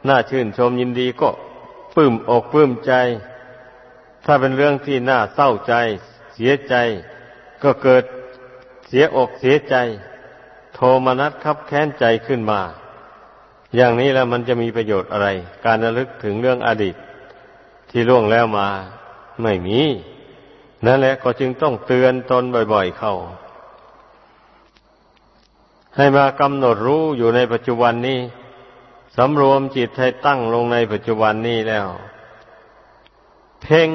น่าชื่นชมยินดีก็ปลื้มอกปลื้มใจ ถ้าเป็นเรื่องที่น่าเศร้าใจ เสียใจ ก็เกิดเสียอกเสียใจ โทมนัสคับแค้นใจขึ้นมา อย่างนี้แล้วมันจะมีประโยชน์อะไร การระลึกถึงเรื่องอดีต ที่ล่วงแล้วมา ไม่มี นั่นแหละก็จึงต้องเตือนตนบ่อย ๆ เข้า ให้มากำหนดรู้อยู่ในปัจจุบันนี้สำรวมจิตให้ตั้งลงในปัจจุบันนี้แล้ว เพ่ง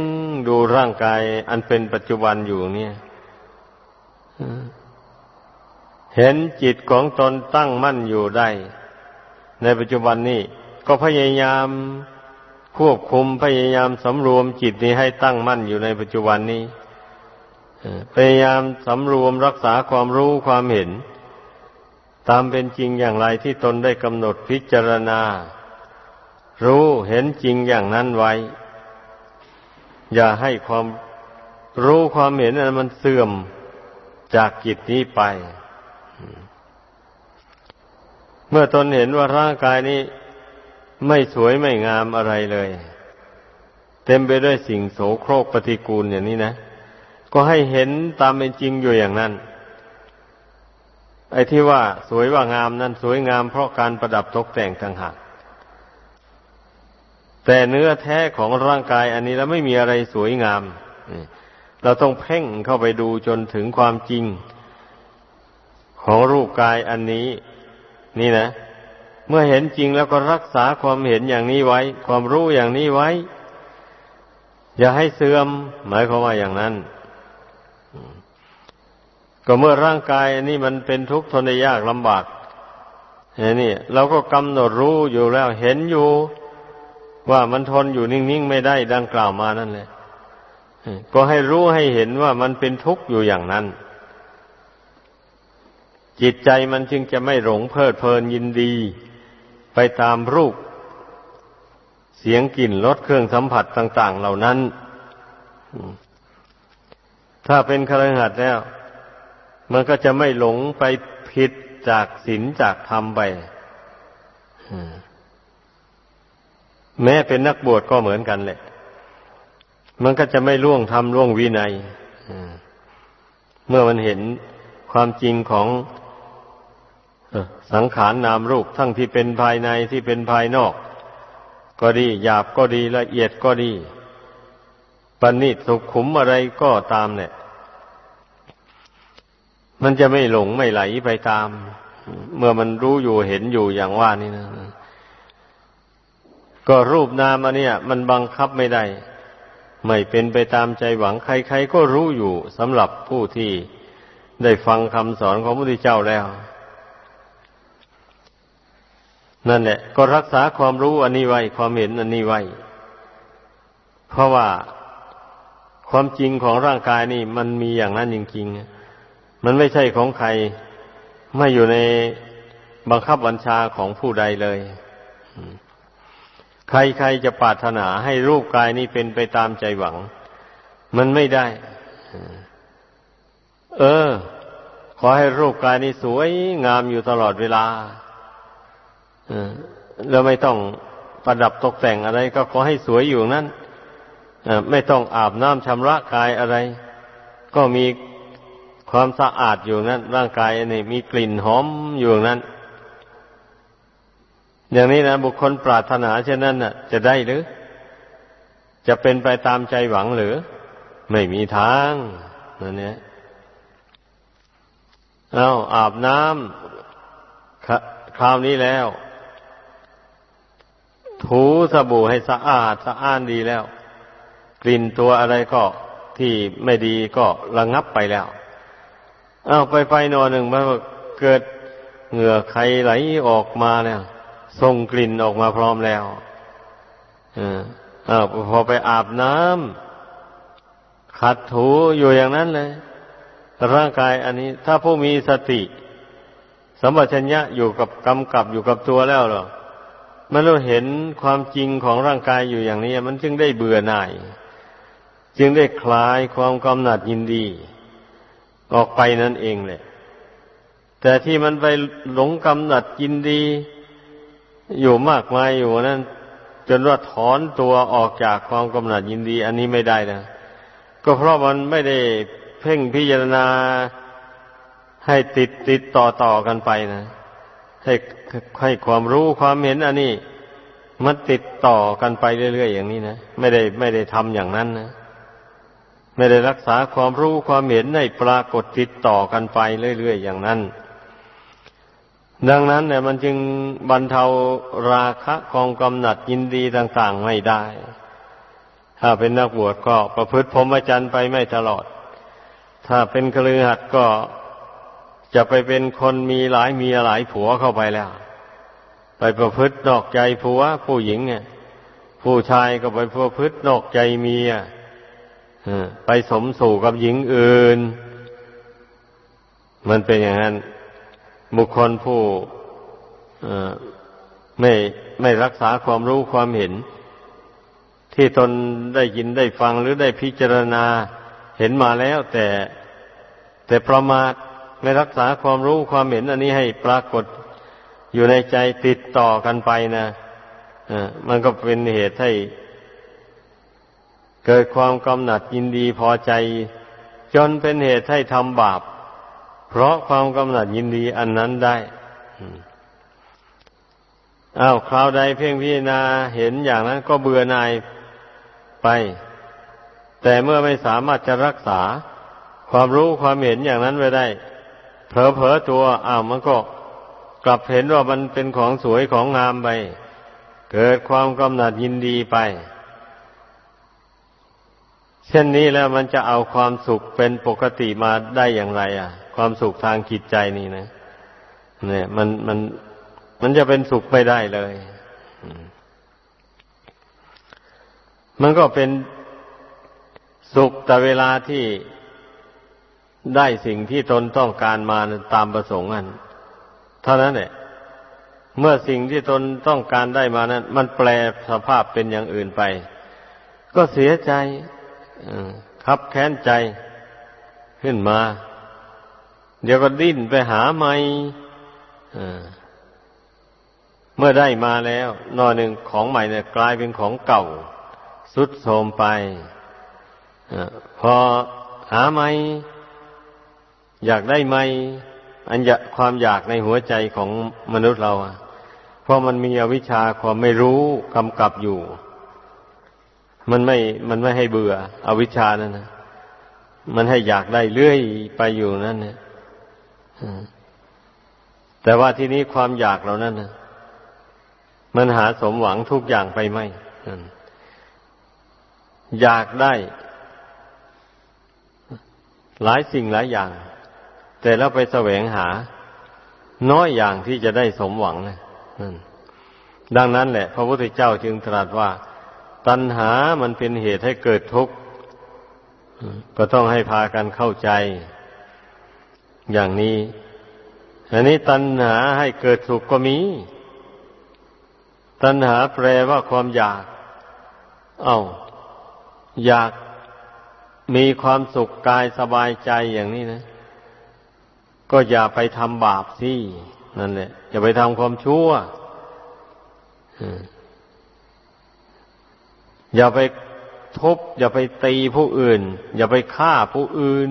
ดูร่างกายอันเป็นปัจจุบันอยู่เนี่ย เห็นจิตของตนตั้งมั่นอยู่ได้ ในปัจจุบันนี้ ก็พยายามควบคุมพยายามสำรวมจิตนี้ให้ตั้งมั่นอยู่ในปัจจุบันนี้พยายามสำรวมรักษาความรู้ความเห็น ตามเป็นจริงอย่างไรที่ตนได้กำหนดพิจารณา รู้เห็นจริงอย่างนั้นไว้ อย่าให้ความรู้ความเห็นนั้นมันเสื่อมจากจิตนี้ไป เมื่อตนเห็นว่าร่างกายนี้ไม่สวยไม่งามอะไรเลย เต็มไปด้วยสิ่งโสโครกปฏิกูลอย่างนี้นะ ก็ให้เห็นตามเป็นจริงอยู่อย่างนั้น ไอ้ที่ว่าสวยว่างามนั้นสวยงามเพราะการประดับตกแต่งต่างหากแต่เนื้อแท้ของร่างกายอันนี้แล้วไม่มีอะไรสวยงาม เราต้องเพ่งเข้าไปดูจนถึงความจริง ของรูปกายอันนี้ นี่นะ เมื่อเห็นจริงแล้วก็รักษาความเห็นอย่างนี้ไว้ ความรู้อย่างนี้ไว้ อย่าให้เสื่อม หมายความว่าอย่างนั้น ก็เมื่อร่างกายอันนี้มันเป็นทุกข์ทนยากลำบากนี่เราก็กำหนดรู้อยู่แล้วเห็นอยู่ ว่ามันทนอยู่นิ่งๆไม่ได้ดังกล่าวมานั่นแหละก็ให้รู้ให้เห็นว่ามันเป็นทุกข์อยู่อย่างนั้น จิตใจมันจึงจะไม่หลงเพลิดเพลินยินดี ไปตามรูป เสียงกลิ่นรสเครื่องสัมผัสต่าง ๆ เหล่านั้น ถ้าเป็นคฤหัสถ์แล้ว มันก็จะไม่หลงไปผิดจากศีลจากธรรมไปแม้เป็นนักบวชก็เหมือนกันแหละ มันก็จะไม่ล่วงธรรมล่วงวินัยเมื่อมันเห็นความจริงของสังขารนนามรูปทั้งที่เป็นภายในที่เป็นภายนอก ก็ดีหยาบก็ดีละเอียดก็ดีปณิสุขขุมอะไรก็ตามเนี่ย มันจะไม่หลงไม่ไหลไปตาม เมื่อมันรู้อยู่เห็นอยู่อย่างว่านี่นะก็รูปนามอันเนี้ยมันบังคับไม่ได้ ไม่เป็นไปตามใจหวังใครๆก็รู้อยู่สำหรับผู้ที่ได้ฟังคำสอนของพระพุทธเจ้าแล้ว นั่นแหละ ก็รักษาความรู้อันนี้ไว้ ความเห็นอันนี้ไว้ เพราะว่าความจริงของร่างกายนี่ มันมีอย่างนั้นจริงๆ มันไม่ใช่ของใคร ไม่อยู่ในบังคับบัญชาของผู้ใดเลย ใครๆจะปรารถนาให้รูปกายนี้เป็นไปตามใจหวัง มันไม่ได้ เออ ขอให้รูปกายนี้สวยงามอยู่ตลอดเวลาแล้วไม่ต้องประดับตกแต่งอะไร ก็ขอให้สวยอยู่นั้นไม่ต้องอาบน้ำชำระกายอะไร ก็มี ความสะอาดอยู่นั้น ร่างกายนี่มีกลิ่นหอมอยู่นั้น อย่างนี้นะบุคคลปรารถนาเช่นนั้นน่ะ จะได้หรือ จะเป็นไปตามใจหวังหรือ ไม่มีทางนั่นเนี่ยเอาอาบน้ำคราวนี้แล้ว ถูสบู่ให้สะอาดสะอ้านดีแล้ว กลิ่นตัวอะไรก็ที่ไม่ดีก็ระงับไปแล้ว เอาไปไปนอนหนึ่งมันเกิดเหงื่อใครไหลออกมาแล้วส่งกลิ่นออกมาพร้อมแล้วอ่าพอไปอาบน้ำขัดถูอยู่อย่างนั้นเลย ร่างกายอันนี้ ถ้าผู้มีสติ สัมปชัญญะอยู่กับกำกับอยู่กับตัวแล้วหรอมันเราเห็นความจริงของร่างกายอยู่อย่างนี้ มันจึงได้เบื่อหน่าย จึงได้คลายความกำหนัดยินดี ออกไปนั่นเองแหละ แต่ที่มันไปหลงกำหนัดยินดี อยู่มากมายอยู่นั้นจนว่าถอนตัวออกจากความกำหนัดยินดี อันนี้ไม่ได้นะ ก็เพราะมันไม่ได้เพ่งพิจารณาให้ติดติดต่อต่อกันไปนะให้ให้ความรู้ความเห็นอันนี้ มันติดต่อกันไปเรื่อยๆอย่างนี้นะไม่ได้ไม่ได้ทำอย่างนั้นนะ ไม่ได้รักษาความรู้ความเห็นให้ปรากฏติดต่อกันไปเรื่อยๆอย่างนั้น ดังนั้นเนี่ยมันจึงบรรเทาราคะของกำหนัดยินดีต่างๆไม่ได้ ถ้าเป็นนักบวชก็ประพฤติพรหมจรรย์ไปไม่ตลอด ถ้าเป็นคลือหัดก็จะไปเป็นคนมีหลายเมียหลายผัวเข้าไปแล้ว ไปประพฤตินอกใจผัวผู้หญิงเนี่ยผู้ชายก็ไปประพฤตินอกใจเมีย ไปสมสู่กับหญิงอื่น มันเป็นอย่างนั้น บุคคลผู้ไม่ไม่รักษาความรู้ความเห็น ที่ตนได้ยินได้ฟังหรือได้พิจารณาเห็นมาแล้ว แต่แต่ประมาทไม่รักษาความรู้ความเห็น อันนี้ให้ปรากฏอยู่ในใจติดต่อกันไปนะมันก็เป็นเหตุให้ เกิดความกำหนัดยินดีพอใจ จนเป็นเหตุให้ทำบาป เพราะความกำหนัดยินดีอันนั้นได้อ้าวคราวใดเพ่งพิจารณาเห็นอย่างนั้นก็เบื่อหน่ายไป แต่เมื่อไม่สามารถจะรักษา ความรู้ความเห็นอย่างนั้นไว้ได้ เผลอๆตัวอ้าวมันก็กลับเห็นว่ามันเป็นของสวยของงามไป เกิดความกำหนัดยินดีไป เช่นนี้แล้วมันจะเอาความสุขเป็นปกติมาได้อย่างไร อะ ความสุขทางจิตใจนี่นะเนี่ย มันมันมันจะเป็นสุขไม่ได้เลยมันก็เป็นสุขแต่เวลาที่ได้สิ่งที่ตนต้องการมาตามประสงค์นั้นเท่านั้นแหละเมื่อสิ่งที่ตนต้องการได้มานั้น มันแปลสภาพเป็นอย่างอื่นไป ก็เสียใจ คับแค้นใจขึ้นมา เดี๋ยวก็ดิ้นไปหาใหม่เมื่อได้มาแล้วนอหนึ่งของใหม่เนี่ยกลายเป็นของเก่า สุดโทมไปอพอหาใหม่อยากได้ใหม่อันยความอยากในหัวใจของมนุษย์เราเพราะมันมีอวิชชาความไม่รู้กำกับอยู่ มันไม่มันไม่ให้เบื่อ อวิชชานั่นนะมันให้อยากได้เรื่อยไปอยู่นั่นเนี่ยแต่ว่าที่นี้ความอยากเรานั่นนะมันหาสมหวังทุกอย่างไปไหมอยากได้ หลายสิ่งหลายอย่าง แต่แล้วไปแสวงหา น้อยอย่างที่จะได้สมหวังนะดังนั้นแหละ พระพุทธเจ้าจึงตรัสว่า ตัณหามันเป็นเหตุให้เกิดทุกข์ ก็ต้องให้พากันเข้าใจ อย่างนี้ อันนี้ตัณหาให้เกิดสุขก็มี ตัณหาแปลว่าความอยาก เอา้า อยากมีความสุขกายสบายใจอย่างนี้นะ ก็อย่าไปทำบาปสิ นั่นแหละ อย่าไปทำความชั่ว อย่าไปทุบ อย่าไปตีผู้อื่น อย่าไปฆ่าผู้อื่น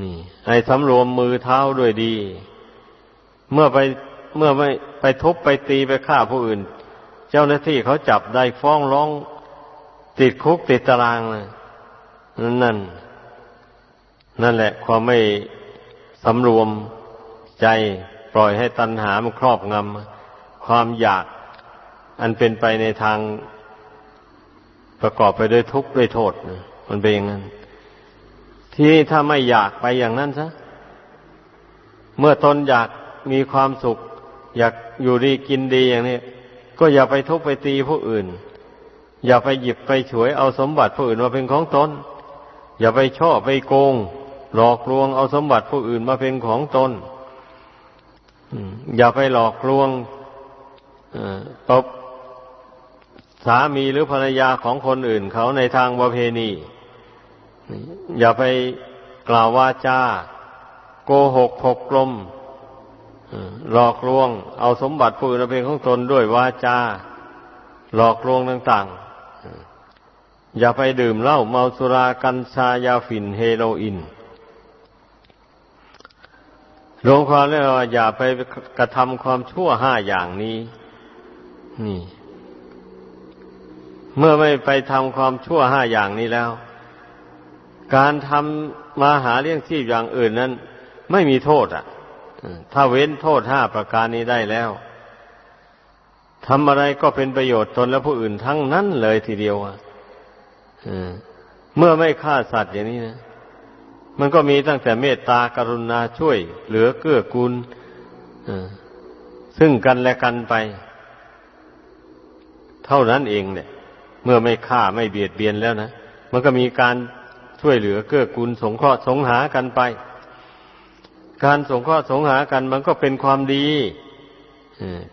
นี่ให้สำรวมมือเท้าด้วยดี เมื่อไปเมื่อไม่ไปทุบไปตีไปฆ่าผู้อื่น เจ้าหน้าที่เขาจับได้ฟ้องร้อง ติดคุกติดตารางนะนั่น นั่นแหละ ความไม่สำรวมใจปล่อยให้ตัณหามันครอบงำความอยาก อันเป็นไปในทาง ประกอบไปด้วยทุกข์ด้วยโทษมันเป็นอย่างนั้น ที่ถ้าไม่อยากไปอย่างนั้นซะเมื่อตนอยากมีความสุข อยากอยู่ดีกินดีอย่างนี้ก็อย่าไปทุบไปตีผู้อื่น อย่าไปหยิบไปฉวยเอาสมบัติผู้อื่นมาเป็นของตน อย่าไปช่อไปโกง หลอกลวงเอาสมบัติผู้อื่นมาเป็นของตนอย่าไปหลอกลวงตบ สามีหรือภรรยาของคนอื่นเขาในทางประเพณี อย่าไปกล่าววาจาโกหกพกลมหลอกลวง เอาสมบัติผู้อื่นเป็นของตนด้วยวาจาหลอกลวงต่างๆ อย่าไปดื่มเหล้าเมาสุรากัญชายาฝิ่นเฮโรอีนรวมความแล้วอย่าไปกระทำความชั่วห้าอย่างนี้ นี่ เมื่อไม่ไปทำความชั่วห้าอย่างนี้แล้ว การทำมาหาเลี้ยงชีพอย่างอื่นนั้น ไม่มีโทษอะถ้าเว้นโทษห้าประการนี้ได้แล้วทำอะไรก็เป็นประโยชน์ตนและผู้อื่นทั้งนั้นเลยทีเดียวอะเมื่อไม่ฆ่าสัตว์อย่างนี้นะมันก็มีตั้งแต่เมตตากรุณาช่วย เหลือเกื้อกูลซึ่งกันและกันไป เท่านั้นเองเนี่ย เมื่อไม่ฆ่าไม่เบียดเบียนแล้วนะมันก็มีการช่วยเหลือเกื้อกูลสงเคราะห์สงหากันไป การสงเคราะห์สงหากันมันก็เป็นความดี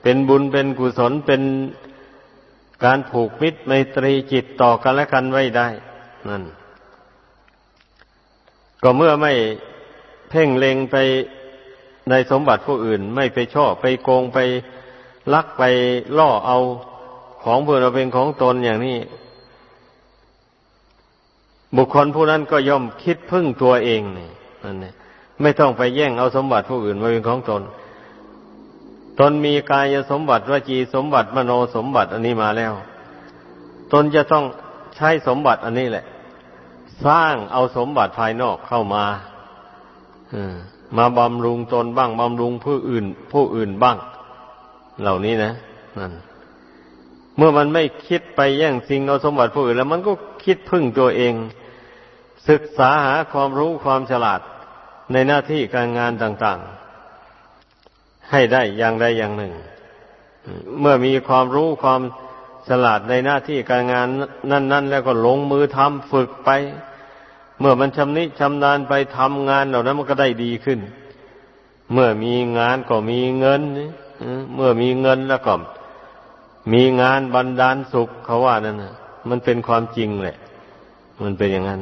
เป็นบุญเป็นกุศลเป็นการผูกมิตรไมตรีจิตต่อกันและกันไว้ได้นั่นก็เมื่อไม่เพ่งเล็งไปในสมบัติผู้อื่น ไม่ไปช่อไปโกงไปลักไปล่อเอา ของเพื่อเราเป็นของตนอย่างนี้ บุคคลผู้นั้นก็ย่อมคิดพึ่งตัวเองนี่นั่นเนี่ยไม่ต้องไปแย่งเอาสมบัติผู้อื่นมาเป็นของตน ตนมีกายสมบัติวจีสมบัติมโนสมบัติอันนี้มาแล้ว ตนจะต้องใช้สมบัติอันนี้แหละ สร้างเอาสมบัติภายนอกเข้ามามาบำรุงตนบ้างบำรุงผู้อื่น ผู้อื่นบ้าง เหล่านี้นะนั่น เมื่อมันไม่คิดไปแย่งสิ่งเอาสมบัติผู้อื่นแล้ว มันก็คิดพึ่งตัวเอง ศึกษาหาความรู้ความฉลาดในหน้าที่การงานต่างๆ ให้ได้อย่างใดอย่างหนึ่ง เมื่อมีความรู้ความฉลาดในหน้าที่การงานนั่น ๆ แล้วก็ลงมือทำฝึกไป เมื่อมันชำนิชำนาญไปทำงานเหล่านั้นมันก็ได้ดีขึ้น เมื่อมีงานก็มีเงิน เมื่อมีเงินแล้วก็ มีงานบันดาลสุขเขาว่านั่นนะมันเป็นความจริงแหละ มันเป็นอย่างนั้น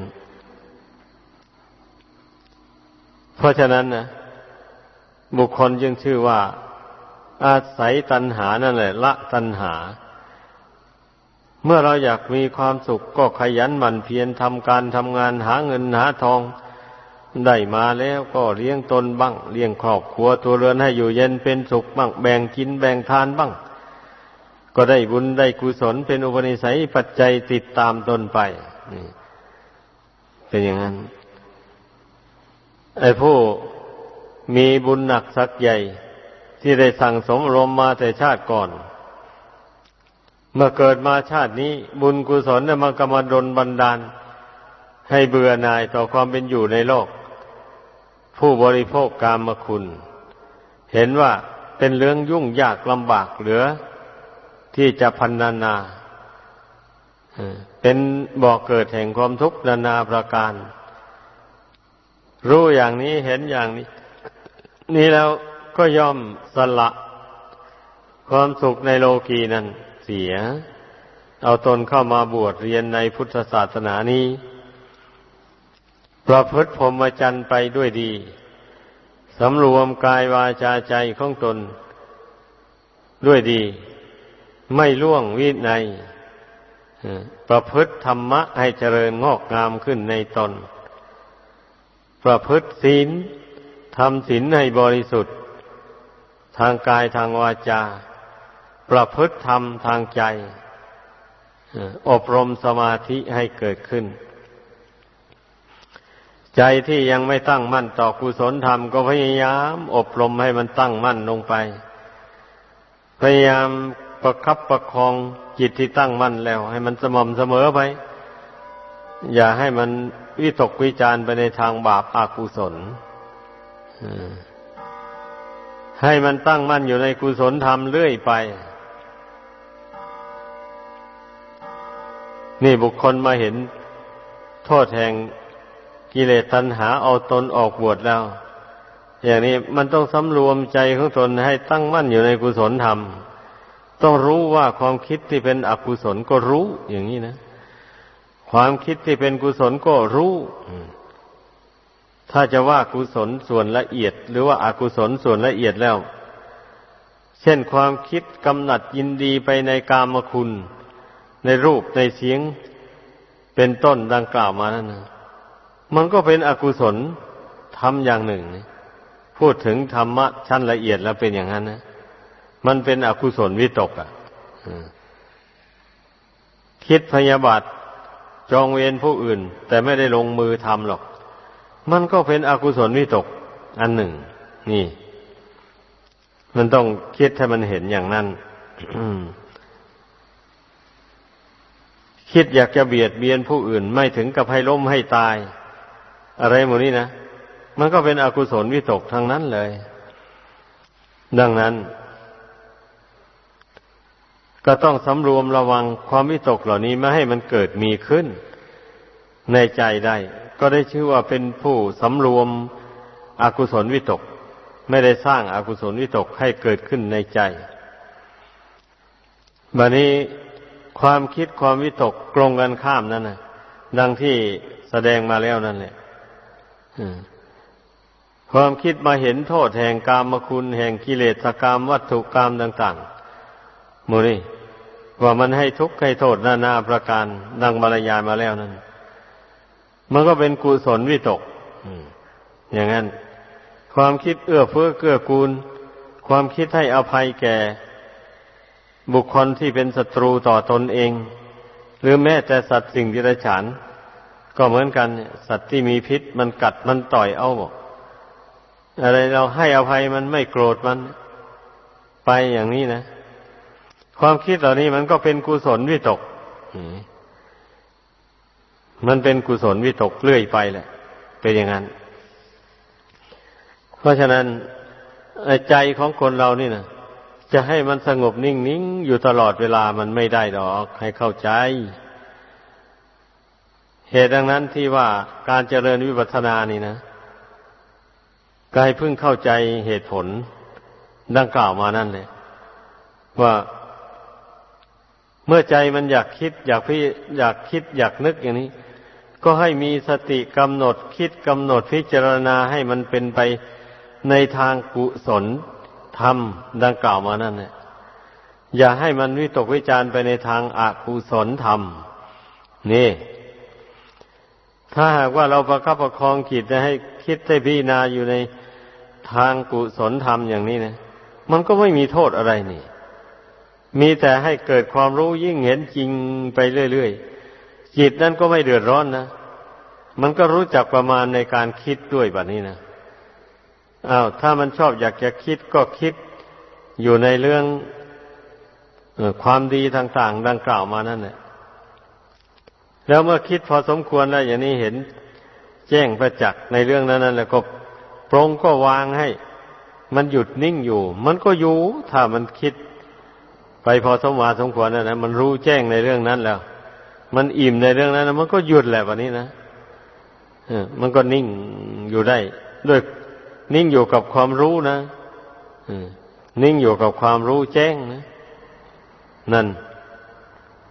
เพราะฉะนั้นนะบุคคลจึงชื่อว่า อาศัยตัณหานั่นแหละ ละตัณหา เมื่อเราอยากมีความสุขก็ขยันหมั่นเพียรทำการทำงานหาเงินหาทองได้มาแล้วก็เลี้ยงตนบ้าง เลี้ยงครอบครัวตัวเรือนให้อยู่เย็นเป็นสุขบ้าง แบ่งกินแบ่งทานบ้าง ก็ได้บุญได้กุศลเป็นอุปนิสัยปัจจัยติดตามตนไปเป็นอย่างนั้น ไอ้ผู้มีบุญหนักสักใหญ่ ที่ได้สั่งสมรมมาแต่ชาติก่อน เมื่อเกิดมาชาตินี้ บุญกุศลเนี่ยมันก็มาดลบันดาล ให้เบื่อหน่ายต่อความเป็นอยู่ในโลก ผู้บริโภคกามคุณ เห็นว่าเป็นเรื่องยุ่งยากลำบากเหลือ ที่จะพันนานาเป็นบ่อกเกิดแห่งความทุกข์นานาประการ รู้อย่างนี้เห็นอย่างนี้ นี่แล้วก็ยอมสละ ความสุขในโลกีนั้นเสีย เอาตนเข้ามาบวชเรียนในพุทธศาสนานี้ ประพฤติพรหมจรรย์ไปด้วยดีสำรวมกายวาจาใจของตนด้วยดี ไม่ล่วงวินัยประพฤติธรรมะให้เจริญงอกงามขึ้นในตน ประพฤติศีลทำศีลให้บริสุทธิ์ ทางกายทางวาจา ประพฤติธรรมทางใจ อบรมสมาธิให้เกิดขึ้น ใจที่ยังไม่ตั้งมั่นต่อกุศลธรรมก็พยายาม อบรมให้มันตั้งมั่นลงไป พยายาม ประคับประคองจิตที่ตั้งมั่นแล้ว ให้มันสม่ำเสมอไป อย่าให้มันวิตกวิจารไปในทางบาปอากุศลให้มันตั้งมั่นอยู่ในกุศลธรรมเรื่อยไป นี่บุคคลมาเห็นโทษแห่งกิเลสตัณหาเอาตนออกบวชแล้ว อย่างนี้มันต้องสำรวมใจของตนให้ตั้งมั่นอยู่ในกุศลธรรม ต้องรู้ว่าความคิดที่เป็นอกุศลก็รู้อย่างนี้นะ ความคิดที่เป็นกุศลก็รู้ ถ้าจะว่ากุศลส่วนละเอียด หรือว่าอากุศลส่วนละเอียดแล้ว เช่นความคิดกำหนัดยินดีไปในกามคุณ ในรูปในเสียงเป็นต้นดังกล่าวมานั่นนะมันก็เป็นอกุศลทำอย่างหนึ่ง พูดถึงธรรมะชั้นละเอียดแล้วเป็นอย่างนั้นนะ มันเป็นอกุศลวิตกอะคิดพยาบาทจองเวรผู้อื่น แต่ไม่ได้ลงมือทำหรอก มันก็เป็นอกุศลวิตก อันหนึ่ง นี่ มันต้องคิดให้มันเห็นอย่างนั้นคิดอยากจะเบียดเบียนผู้อื่น ไม่ถึงกับให้ล้มให้ตาย อะไรหมดนี้นะ มันก็เป็นอกุศลวิตกทั้งนั้นเลย ดังนั้น ก็ต้องสำรวมระวังความวิตกเหล่านี้ไม่ให้มันเกิดมีขึ้น ในใจได้ ก็ได้ชื่อว่าเป็นผู้สำรวมอกุศลวิตก ไม่ได้สร้างอากุศลวิตกให้เกิดขึ้นในใจบัดนี้ความคิดความวิตกกลงกันข้ามนั่นนะดังที่แสดงมาแล้วนั่นแหละความคิดมาเห็นโทษแห่งกามคุณแห่งกิเลสกรรมวัตถุกรรมต่างๆมูนี่ ว่ามันให้ทุกข์ให้โทษนานาประการ ดังบรรยายมาแล้วนั้นมันก็เป็นกุศลวิตกอย่างนั้น ความคิดเอื้อเฟื้อเกื้อกูล ความคิดให้อภัยแก่ บุคคลที่เป็นศัตรูต่อตนเอง หรือแม้แต่สัตว์สิ่งที่ไรฉานก็เหมือนกัน สัตว์ที่มีพิษมันกัดมันต่อยเอาบอกอะไรเราให้อภัยมันไม่โกรธมัน ไปอย่างนี้นะ ความคิดเหล่านี้มันก็เป็นกุศลวิตก มันเป็นกุศลวิตกเรื่อยไปแหละ เป็นอย่างนั้น เพราะฉะนั้นใจของคนเรานี่นะจะให้มันสงบนิ่งนิ่งอยู่ตลอดเวลามันไม่ได้ดอก ให้เข้าใจ เหตุดังนั้นที่ว่าการเจริญวิปัสสนานี่นะกายพึ่งเข้าใจเหตุผลดังกล่าวมานั่นเลยว่า เมื่อใจมันอยากคิด อยากพี่อยากคิดอยากนึกอย่างนี้ ก็ให้มีสติกำหนดคิดกำหนดพิจารณาให้มันเป็นไปในทางกุศลธรรมดังกล่าวมานั่นเนี่ยอย่าให้มันวิตกวิจารไปในทางอากุศลธรรม นี่ ถ้าหากว่าเราประคับประคองจิตให้คิดให้พิจารณาอยู่ในทางกุศลธรรมอย่างนี้นะมันก็ไม่มีโทษอะไรนี่ มีแต่ให้เกิดความรู้ยิ่งเห็นจริงไปเรื่อยๆ จิตนั่นก็ไม่เดือดร้อนนะ มันก็รู้จักประมาณในการคิดด้วยแบบนี้นะอา้าวถ้ามันชอบอยากจะคิดก็คิดอยู่ในเรื่องอความดีต่างๆ ดังกล่าวมานั่นแหละแล้วเมื่อคิดพอสมควรแล้วอย่างนี้เห็นแจ้งประจักษ์ในเรื่องนั้นนั่นแล้วก็ปรงก็วางให้ มันหยุดนิ่งอยู่ มันก็อยู่ถ้ามันคิด ไปพอสมวาสมควรนะนะมันรู้แจ้งในเรื่องนั้นแล้ว มันอิ่มในเรื่องนั้นมันก็หยุดแหละวันนี้นะมันก็นิ่งอยู่ได้ ด้วยนิ่งอยู่กับความรู้นะนิ่งอยู่กับความรู้แจ้งนะนั่น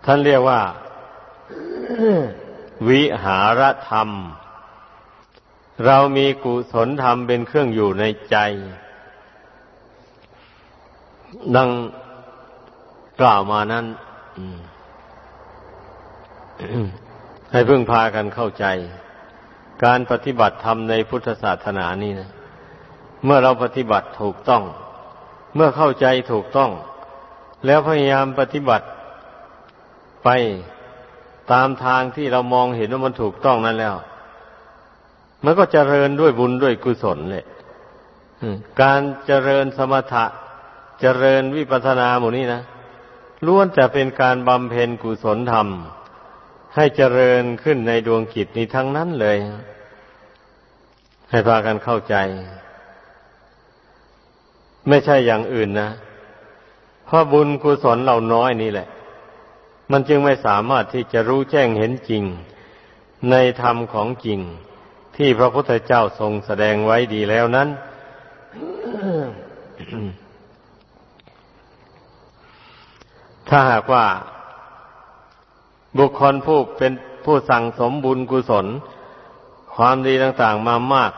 ท่านเรียกว่า วิหารธรรม เรามีกุศลธรรมเป็นเครื่องอยู่ในใจ ดัง กล่าวมานั้นให้พึ่งพากันเข้าใจ การปฏิบัติธรรมในพุทธศาสนานี่นะเมื่อเราปฏิบัติถูกต้อง เมื่อเข้าใจถูกต้อง แล้วพยายามปฏิบัติไปตามทางที่เรามองเห็นว่ามันถูกต้องนั้นแล้ว มันก็เจริญด้วยบุญด้วยกุศลเลยการเจริญสมถะ เจริญวิปัสสนาหมู่นี้นะ ล้วนแต่เป็นการบำเพ็ญกุศลธรรม ให้เจริญขึ้นในดวงกิจนี้ทั้งนั้นเลย ให้พากันเข้าใจ ไม่ใช่อย่างอื่นนะเพราะบุญกุศลเราน้อยนี่แหละ มันจึงไม่สามารถที่จะรู้แจ้งเห็นจริง ในธรรมของจริง ที่พระพุทธเจ้าทรงแสดงไว้ดีแล้วนั้น ถ้าหากว่า บุคคลผู้เป็นผู้สั่งสมบุญกุศล ความดีต่างๆมามาก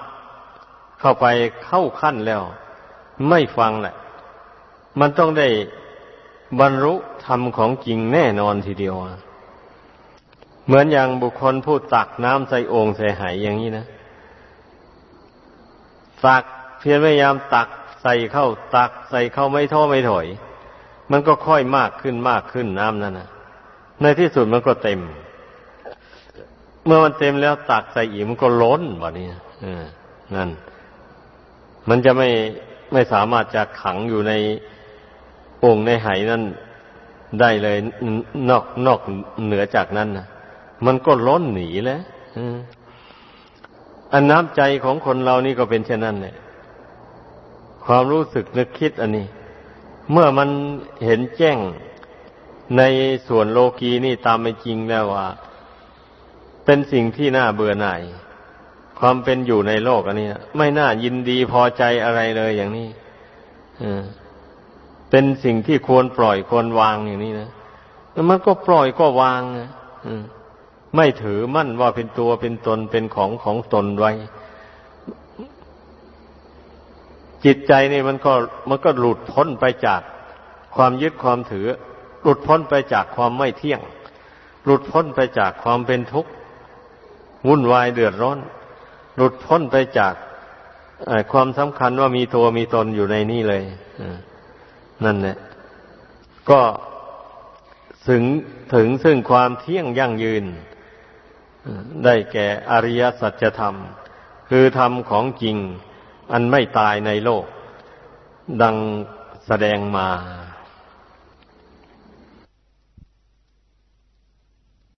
เข้าไปเข้าขั้นแล้ว ไม่ฟังแหละ มันต้องได้บรรลุธรรมของจริงแน่นอนทีเดียวเหมือนอย่างบุคคลผู้ตักน้ำใส่โอ่งใส่ไหอย่างนี้นะตักเพียรพยายามตักใส่เข้า ตักใส่เข้าไม่ท้อไม่ถอย มันก็ค่อยมากขึ้นมากขึ้นน้ำนั่นนะในที่สุดมันก็เต็ม เมื่อมันเต็มแล้วตักใส่อีกมันก็ล้นแบบนี้นั่น มันจะไม่ไม่สามารถจะขังอยู่ในโอ่งในไหนั้นได้เลยนอกนอกเหนือจากนั้นนะมันก็ล้นหนีแล้วอันน้ำใจของคนเรานี่ก็เป็นเช่นนั้นแหละความรู้สึกนึกคิดอันนี้ เมื่อมันเห็นแจ้งในส่วนโลกีนี่ตามเป็นจริงแล้วว่า เป็นสิ่งที่น่าเบื่อหน่าย ความเป็นอยู่ในโลกอันนี้ไม่น่ายินดีพอใจอะไรเลยอย่างนี้เป็นสิ่งที่ควรปล่อยควรวางอย่างนี้นะมันก็ปล่อยก็วางไม่ถือมั่นว่าเป็นตัวเป็นตนเป็นของของตนไว้ จิตใจนี่มันก็มันก็หลุดพ้นไปจากความยึดความถือ หลุดพ้นไปจากความไม่เที่ยง หลุดพ้นไปจากความเป็นทุกข์วุ่นวายเดือดร้อน หลุดพ้นไปจากความสำคัญว่ามีตัวมีตนอยู่ในนี่เลยนั่นแหละก็ถึงถึงซึ่งความเที่ยงยั่งยืน ได้แก่อริยสัจธรรม คือธรรมของจริง อันไม่ตายในโลก ดังแสดงมา